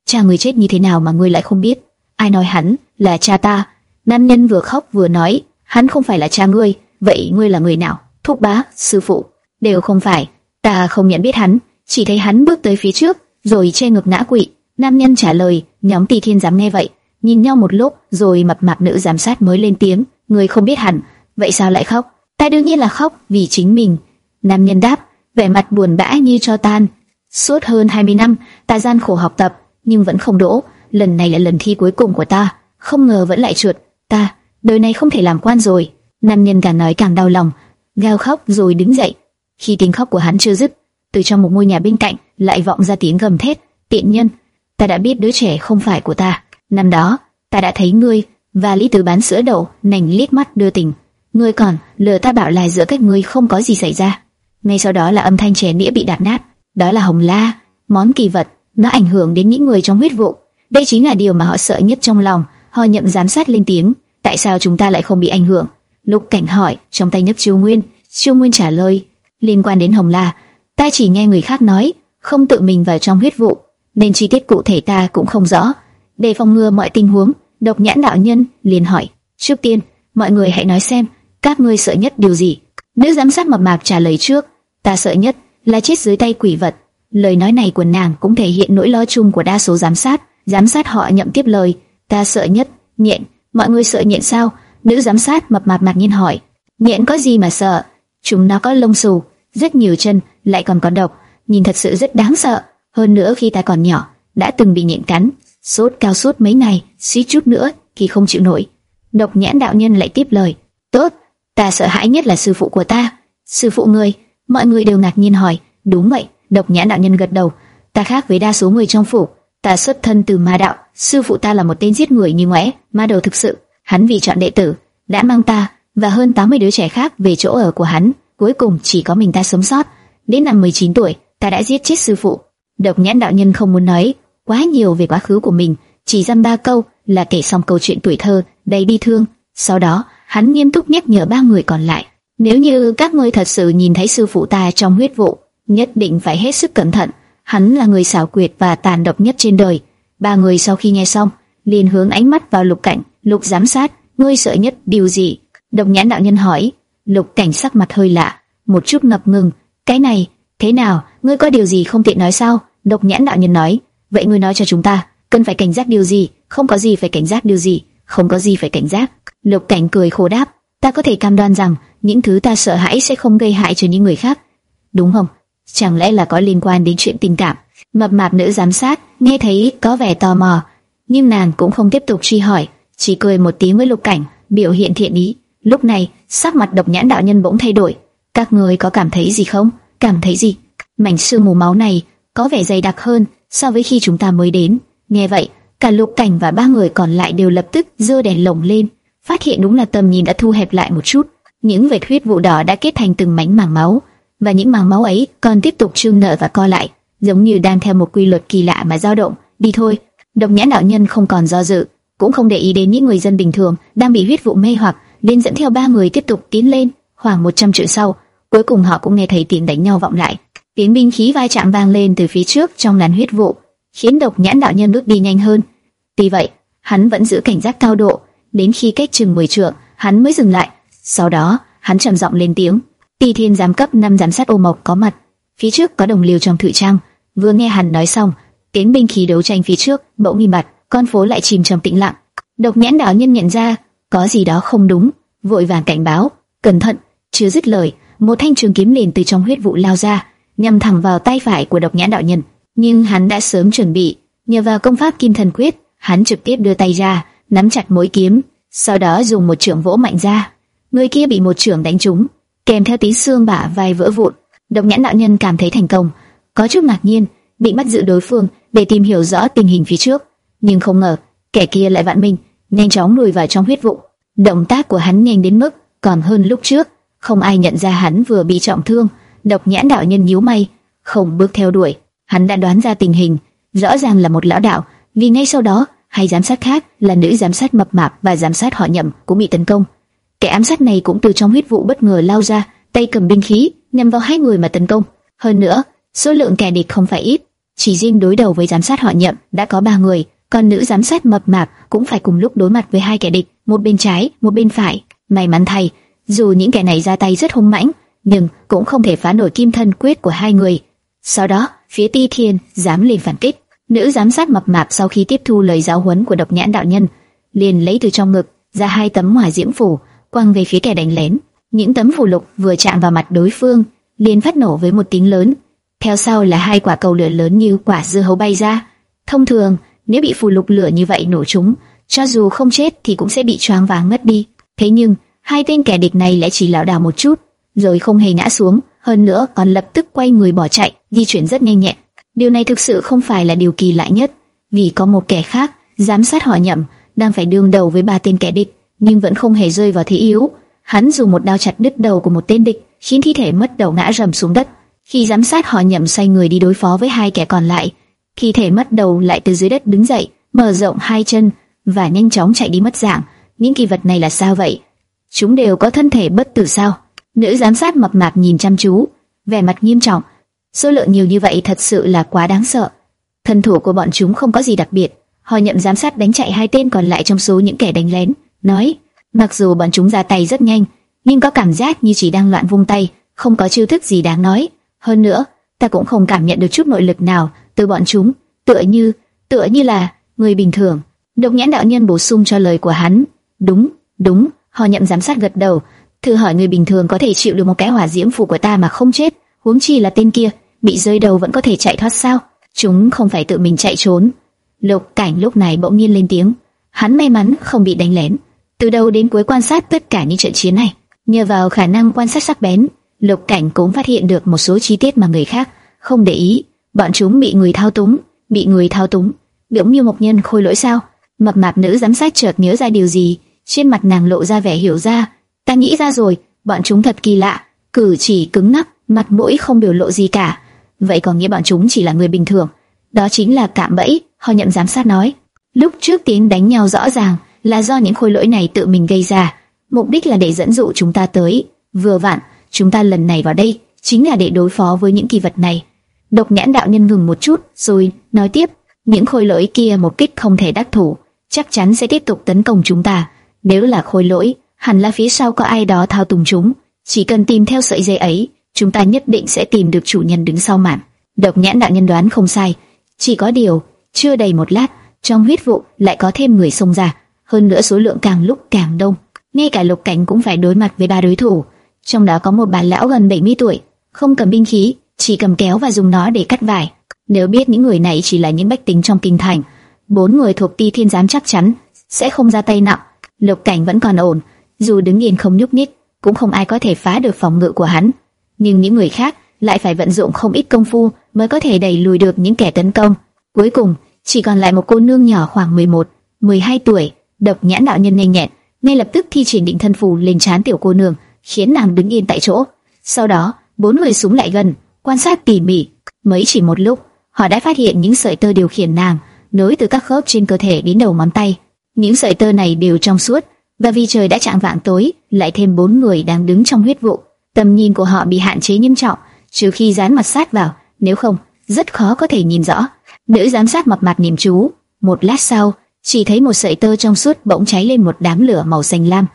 Cha người chết như thế nào mà ngươi lại không biết? Ai nói hắn là cha ta? Nam nhân vừa khóc vừa nói, hắn không phải là cha ngươi, vậy ngươi là người nào? Thúc bá, sư phụ, đều không phải. Ta không nhận biết hắn, chỉ thấy hắn bước tới phía trước, rồi che ngực ngã quỵ. Nam nhân trả lời, nhóm Tỳ Thiên giám nghe vậy, nhìn nhau một lúc, rồi mập mạp nữ giám sát mới lên tiếng, người không biết hẳn, vậy sao lại khóc? Ta đương nhiên là khóc vì chính mình. Nam nhân đáp, vẻ mặt buồn bã như cho tan. Suốt hơn 20 năm, ta gian khổ học tập, nhưng vẫn không đỗ. Lần này là lần thi cuối cùng của ta, không ngờ vẫn lại trượt. Ta, đời này không thể làm quan rồi. Nam nhân càng nói càng đau lòng, gào khóc rồi đứng dậy. Khi tiếng khóc của hắn chưa dứt, từ trong một ngôi nhà bên cạnh lại vọng ra tiếng gầm thét. Tiện nhân, ta đã biết đứa trẻ không phải của ta. Năm đó, ta đã thấy ngươi và Lý Tử bán sữa đậu, nành liếc mắt đưa tình. Ngươi còn lừa ta bảo là giữa các ngươi không có gì xảy ra. Ngay sau đó là âm thanh chén đĩa bị đạp nát. Đó là hồng la, món kỳ vật, nó ảnh hưởng đến những người trong huyết vụ. Đây chính là điều mà họ sợ nhất trong lòng. Họ nhậm giám sát lên tiếng. Tại sao chúng ta lại không bị ảnh hưởng? Lục Cảnh hỏi, trong tay nhấc Chu Nguyên. Chu Nguyên trả lời, liên quan đến Hồng La, ta chỉ nghe người khác nói, không tự mình vào trong huyết vụ, nên chi tiết cụ thể ta cũng không rõ. Để phòng ngừa mọi tình huống, Độc Nhãn đạo nhân liền hỏi, trước tiên, mọi người hãy nói xem, các ngươi sợ nhất điều gì? Nữ giám sát mập mạp trả lời trước, ta sợ nhất là chết dưới tay quỷ vật. Lời nói này của nàng cũng thể hiện nỗi lo chung của đa số giám sát. Giám sát họ nhậm tiếp lời, ta sợ nhất nhện. Mọi người sợ nhện sao? Nữ giám sát mập mạp mặt nhiên hỏi, nhện có gì mà sợ? Chúng nó có lông xù, rất nhiều chân, lại còn có độc, nhìn thật sự rất đáng sợ. Hơn nữa khi ta còn nhỏ, đã từng bị nhện cắn, sốt cao suốt mấy ngày, suýt chút nữa thì không chịu nổi. Độc nhãn đạo nhân lại tiếp lời, tốt, ta sợ hãi nhất là sư phụ của ta. Sư phụ người, mọi người đều ngạc nhiên hỏi, đúng vậy, độc nhãn đạo nhân gật đầu, ta khác với đa số người trong phủ, ta xuất thân từ ma đạo, sư phụ ta là một tên giết người như ngoẽ, ma đầu thực sự, hắn vì chọn đệ tử, đã mang ta và hơn 80 đứa trẻ khác về chỗ ở của hắn, cuối cùng chỉ có mình ta sống sót. Đến năm 19 tuổi, ta đã giết chết sư phụ. Độc nhãn đạo nhân không muốn nói quá nhiều về quá khứ của mình, chỉ dăm ba câu là kể xong câu chuyện tuổi thơ đầy bi thương. Sau đó, hắn nghiêm túc nhắc nhở ba người còn lại, nếu như các ngươi thật sự nhìn thấy sư phụ ta trong huyết vụ, nhất định phải hết sức cẩn thận. Hắn là người xảo quyệt và tàn độc nhất trên đời. Ba người sau khi nghe xong, liền hướng ánh mắt vào lục cảnh, lục giám sát, ngươi sợ nhất điều gì? Độc nhãn đạo nhân hỏi. Lục cảnh sắc mặt hơi lạ, một chút ngập ngừng. Cái này, thế nào? Ngươi có điều gì không tiện nói sao? Độc nhãn đạo nhân nói. Vậy ngươi nói cho chúng ta, cần phải cảnh giác điều gì? Không có gì phải cảnh giác điều gì? Không có gì phải cảnh giác. Lục cảnh cười khổ đáp. Ta có thể cam đoan rằng những thứ ta sợ hãi sẽ không gây hại cho những người khác, đúng không? Chẳng lẽ là có liên quan đến chuyện tình cảm? Mập mạp nữ giám sát nghe thấy có vẻ tò mò, nhưng nàng cũng không tiếp tục truy hỏi, chỉ cười một tiếng với Lục Cảnh, biểu hiện thiện ý. Lúc này, sắc mặt độc nhãn đạo nhân bỗng thay đổi. Các người có cảm thấy gì không? Cảm thấy gì? Mảnh sương mù máu này có vẻ dày đặc hơn so với khi chúng ta mới đến. Nghe vậy, cả Lục Cảnh và ba người còn lại đều lập tức giơ đèn lồng lên, phát hiện đúng là tầm nhìn đã thu hẹp lại một chút. Những vệt huyết vụ đỏ đã kết thành từng mảnh mảng máu, và những mảng máu ấy còn tiếp tục trương nở và co lại, giống như đang theo một quy luật kỳ lạ mà dao động. Đi thôi. Độc nhãn đạo nhân không còn do dự, cũng không để ý đến những người dân bình thường đang bị huyết vụ mê hoặc, nên dẫn theo ba người tiếp tục tiến lên. Khoảng 100 trượng sau, cuối cùng họ cũng nghe thấy tiếng đánh nhau vọng lại. Tiếng binh khí vai chạm vang lên từ phía trước trong làn huyết vụ, khiến độc nhãn đạo nhân bước đi nhanh hơn. Tuy vậy, hắn vẫn giữ cảnh giác cao độ, đến khi cách chừng 10 trượng, hắn mới dừng lại. Sau đó, hắn trầm giọng lên tiếng. Tỳ Thiên giám cấp năm giám sát ô mộc có mặt. Phía trước có đồng liều trong thử trang. Vừa nghe hắn nói xong, tiến binh khí đấu tranh phía trước bỗng im bặt, con phố lại chìm trong tĩnh lặng. Độc nhãn đạo nhân nhận ra có gì đó không đúng, vội vàng cảnh báo, cẩn thận. Chưa dứt lời, một thanh trường kiếm liền từ trong huyết vụ lao ra, nhằm thẳng vào tay phải của độc nhãn đạo nhân. Nhưng hắn đã sớm chuẩn bị, nhờ vào công pháp kim thần quyết, hắn trực tiếp đưa tay ra, nắm chặt mũi kiếm, sau đó dùng một trưởng vỗ mạnh ra. Người kia bị một trưởng đánh trúng, kèm theo tí xương bả vai vỡ vụn. Độc nhãn đạo nhân cảm thấy thành công, có chút ngạc nhiên, định bắt giữ đối phương để tìm hiểu rõ tình hình phía trước, nhưng không ngờ kẻ kia lại vạn minh, nhanh chóng lùi vào trong huyết vụ. Động tác của hắn nhanh đến mức còn hơn lúc trước, không ai nhận ra hắn vừa bị trọng thương. Độc nhãn đạo nhân nhíu mày, không bước theo đuổi. Hắn đã đoán ra tình hình, rõ ràng là một lão đạo, vì ngay sau đó hai giám sát khác là nữ giám sát mập mạp và giám sát họ nhậm cũng bị tấn công. Kẻ ám sát này cũng từ trong huyết vụ bất ngờ lao ra, tay cầm binh khí nhằm vào hai người mà tấn công. Hơn nữa, số lượng kẻ địch không phải ít, chỉ riêng đối đầu với giám sát họ nhậm đã có ba người, còn nữ giám sát mập mạp cũng phải cùng lúc đối mặt với hai kẻ địch, một bên trái, một bên phải. May mắn thay, dù những kẻ này ra tay rất hung mãnh, nhưng cũng không thể phá nổi kim thân quyết của hai người. Sau đó, phía Ti Thiên dám lên phản kích. Nữ giám sát mập mạp sau khi tiếp thu lời giáo huấn của độc nhãn đạo nhân, liền lấy từ trong ngực ra hai tấm hỏa diễm phủ, quăng về phía kẻ đánh lén. Những tấm phù lục vừa chạm vào mặt đối phương, liền phát nổ với một tiếng lớn. Theo sau là hai quả cầu lửa lớn như quả dưa hấu bay ra. Thông thường, nếu bị phù lục lửa như vậy nổ chúng, cho dù không chết thì cũng sẽ bị choáng váng mất đi. Thế nhưng, hai tên kẻ địch này lại chỉ lảo đảo một chút, rồi không hề ngã xuống, hơn nữa còn lập tức quay người bỏ chạy, di chuyển rất nhanh nhẹn. Điều này thực sự không phải là điều kỳ lạ nhất, vì có một kẻ khác giám sát họ nhậm đang phải đương đầu với ba tên kẻ địch, nhưng vẫn không hề rơi vào thế yếu. Hắn dùng một đao chặt đứt đầu của một tên địch, khiến thi thể mất đầu ngã rầm xuống đất. Khi giám sát họ nhậm xoay người đi đối phó với hai kẻ còn lại, thi thể mất đầu lại từ dưới đất đứng dậy, mở rộng hai chân và nhanh chóng chạy đi mất dạng. Những kỳ vật này là sao vậy? Chúng đều có thân thể bất tử sao? Nữ giám sát mập mạp nhìn chăm chú, vẻ mặt nghiêm trọng. Số lượng nhiều như vậy thật sự là quá đáng sợ. Thân thủ của bọn chúng không có gì đặc biệt. Họ nhậm giám sát đánh chạy hai tên còn lại trong số những kẻ đánh lén, nói, mặc dù bọn chúng ra tay rất nhanh, nhưng có cảm giác như chỉ đang loạn vung tay, không có chiêu thức gì đáng nói. Hơn nữa, ta cũng không cảm nhận được chút nội lực nào từ bọn chúng, tựa như, tựa như là người bình thường. Độc nhãn đạo nhân bổ sung cho lời của hắn, đúng, đúng, họ nhậm giám sát gật đầu, thử hỏi người bình thường có thể chịu được một cái hỏa diễm phù của ta mà không chết, huống chi là tên kia, bị rơi đầu vẫn có thể chạy thoát sao? Chúng không phải tự mình chạy trốn. Lục Cảnh lúc này bỗng nhiên lên tiếng, hắn may mắn không bị đánh lén. Từ đầu đến cuối quan sát tất cả những trận chiến này, nhờ vào khả năng quan sát sắc bén, Lục Cảnh cũng phát hiện được một số chi tiết mà người khác không để ý. Bọn chúng bị người thao túng, bị người thao túng, giống như một nhân khôi lỗi sao? Mập mạp nữ giám sát chợt nhớ ra điều gì, trên mặt nàng lộ ra vẻ hiểu ra. Ta nghĩ ra rồi, bọn chúng thật kỳ lạ, cử chỉ cứng ngắc, mặt mũi không biểu lộ gì cả. Vậy có nghĩa bọn chúng chỉ là người bình thường. Đó chính là cạm bẫy, họ nhậm giám sát nói. Lúc trước tiếng đánh nhau rõ ràng là do những khối lỗi này tự mình gây ra, mục đích là để dẫn dụ chúng ta tới. Vừa vặn, chúng ta lần này vào đây chính là để đối phó với những kỳ vật này. Độc nhãn đạo nhân ngừng một chút, rồi nói tiếp, những khối lỗi kia một kích không thể đắc thủ, chắc chắn sẽ tiếp tục tấn công chúng ta. Nếu là khối lỗi, hẳn là phía sau có ai đó thao túng chúng. Chỉ cần tìm theo sợi dây ấy, chúng ta nhất định sẽ tìm được chủ nhân đứng sau màn. Độc nhãn đạo nhân đoán không sai, chỉ có điều, chưa đầy một lát, trong huyết vụ lại có thêm người xông ra, hơn nữa số lượng càng lúc càng đông. Ngay cả lục cảnh cũng phải đối mặt với ba đối thủ, trong đó có một bà lão gần 70 tuổi, không cầm binh khí, chỉ cầm kéo và dùng nó để cắt vải. Nếu biết những người này chỉ là những bách tính trong kinh thành, bốn người thuộc ti thiên giám chắc chắn sẽ không ra tay nặng. Lục cảnh vẫn còn ổn, dù đứng yên không nhúc nhích, cũng không ai có thể phá được phòng ngự của hắn. Nhưng những người khác lại phải vận dụng không ít công phu mới có thể đẩy lùi được những kẻ tấn công. Cuối cùng, chỉ còn lại một cô nương nhỏ khoảng 11, 12 tuổi, độc nhãn đạo nhân nhanh nhẹn, ngay lập tức thi triển định thân phù lên trán tiểu cô nương, khiến nàng đứng yên tại chỗ. Sau đó, bốn người súng lại gần, quan sát tỉ mỉ. Mấy chỉ một lúc, họ đã phát hiện những sợi tơ điều khiển nàng nối từ các khớp trên cơ thể đến đầu ngón tay. Những sợi tơ này đều trong suốt, và vì trời đã chạng vạng tối, lại thêm bốn người đang đứng trong huyết vụ, tầm nhìn của họ bị hạn chế nghiêm trọng, trừ khi dán mặt sát vào, nếu không, rất khó có thể nhìn rõ. Nữ giám sát mập mặt niệm chú, một lát sau, chỉ thấy một sợi tơ trong suốt bỗng cháy lên một đám lửa màu xanh lam.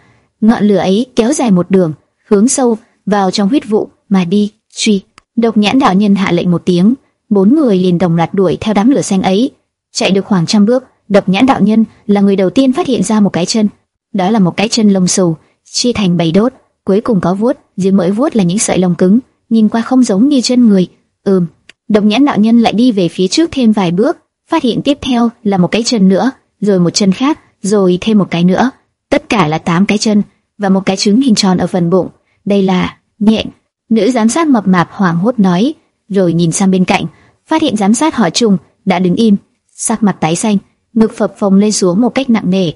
Ngọn lửa ấy kéo dài một đường, hướng sâu vào trong huyết vụ mà đi, truy. Độc nhãn đạo nhân hạ lệnh một tiếng, bốn người liền đồng loạt đuổi theo đám lửa xanh ấy. Chạy được khoảng trăm bước, độc nhãn đạo nhân là người đầu tiên phát hiện ra một cái chân. Đó là một cái chân lông xù, chia thành bảy đốt, cuối cùng có vuốt, dưới mỗi vuốt là những sợi lông cứng, nhìn qua không giống như chân người. Ừm, độc nhãn đạo nhân lại đi về phía trước thêm vài bước, phát hiện tiếp theo là một cái chân nữa, rồi một chân khác, rồi thêm một cái nữa. tất cả là 8 cái chân và một cái trứng hình tròn ở phần bụng. Đây là nhện. Nữ giám sát mập mạp hoảng hốt nói, rồi nhìn sang bên cạnh, phát hiện giám sát họ trùng đã đứng im, sắc mặt tái xanh, ngực phập phồng lên xuống một cách nặng nề.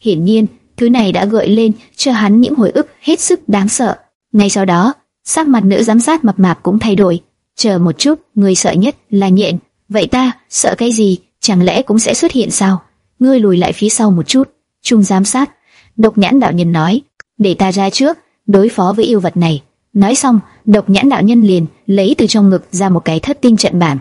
Hiển nhiên, thứ này đã gợi lên cho hắn những hồi ức hết sức đáng sợ. Ngay sau đó, sắc mặt nữ giám sát mập mạp cũng thay đổi. Chờ một chút, người sợ nhất là nhện. Vậy ta, sợ cái gì, chẳng lẽ cũng sẽ xuất hiện sao? Ngươi lùi lại phía sau một chút. Trung giám sát, độc nhãn đạo nhân nói, để ta ra trước, đối phó với yêu vật này. Nói xong, độc nhãn đạo nhân liền lấy từ trong ngực ra một cái thất tinh trận bản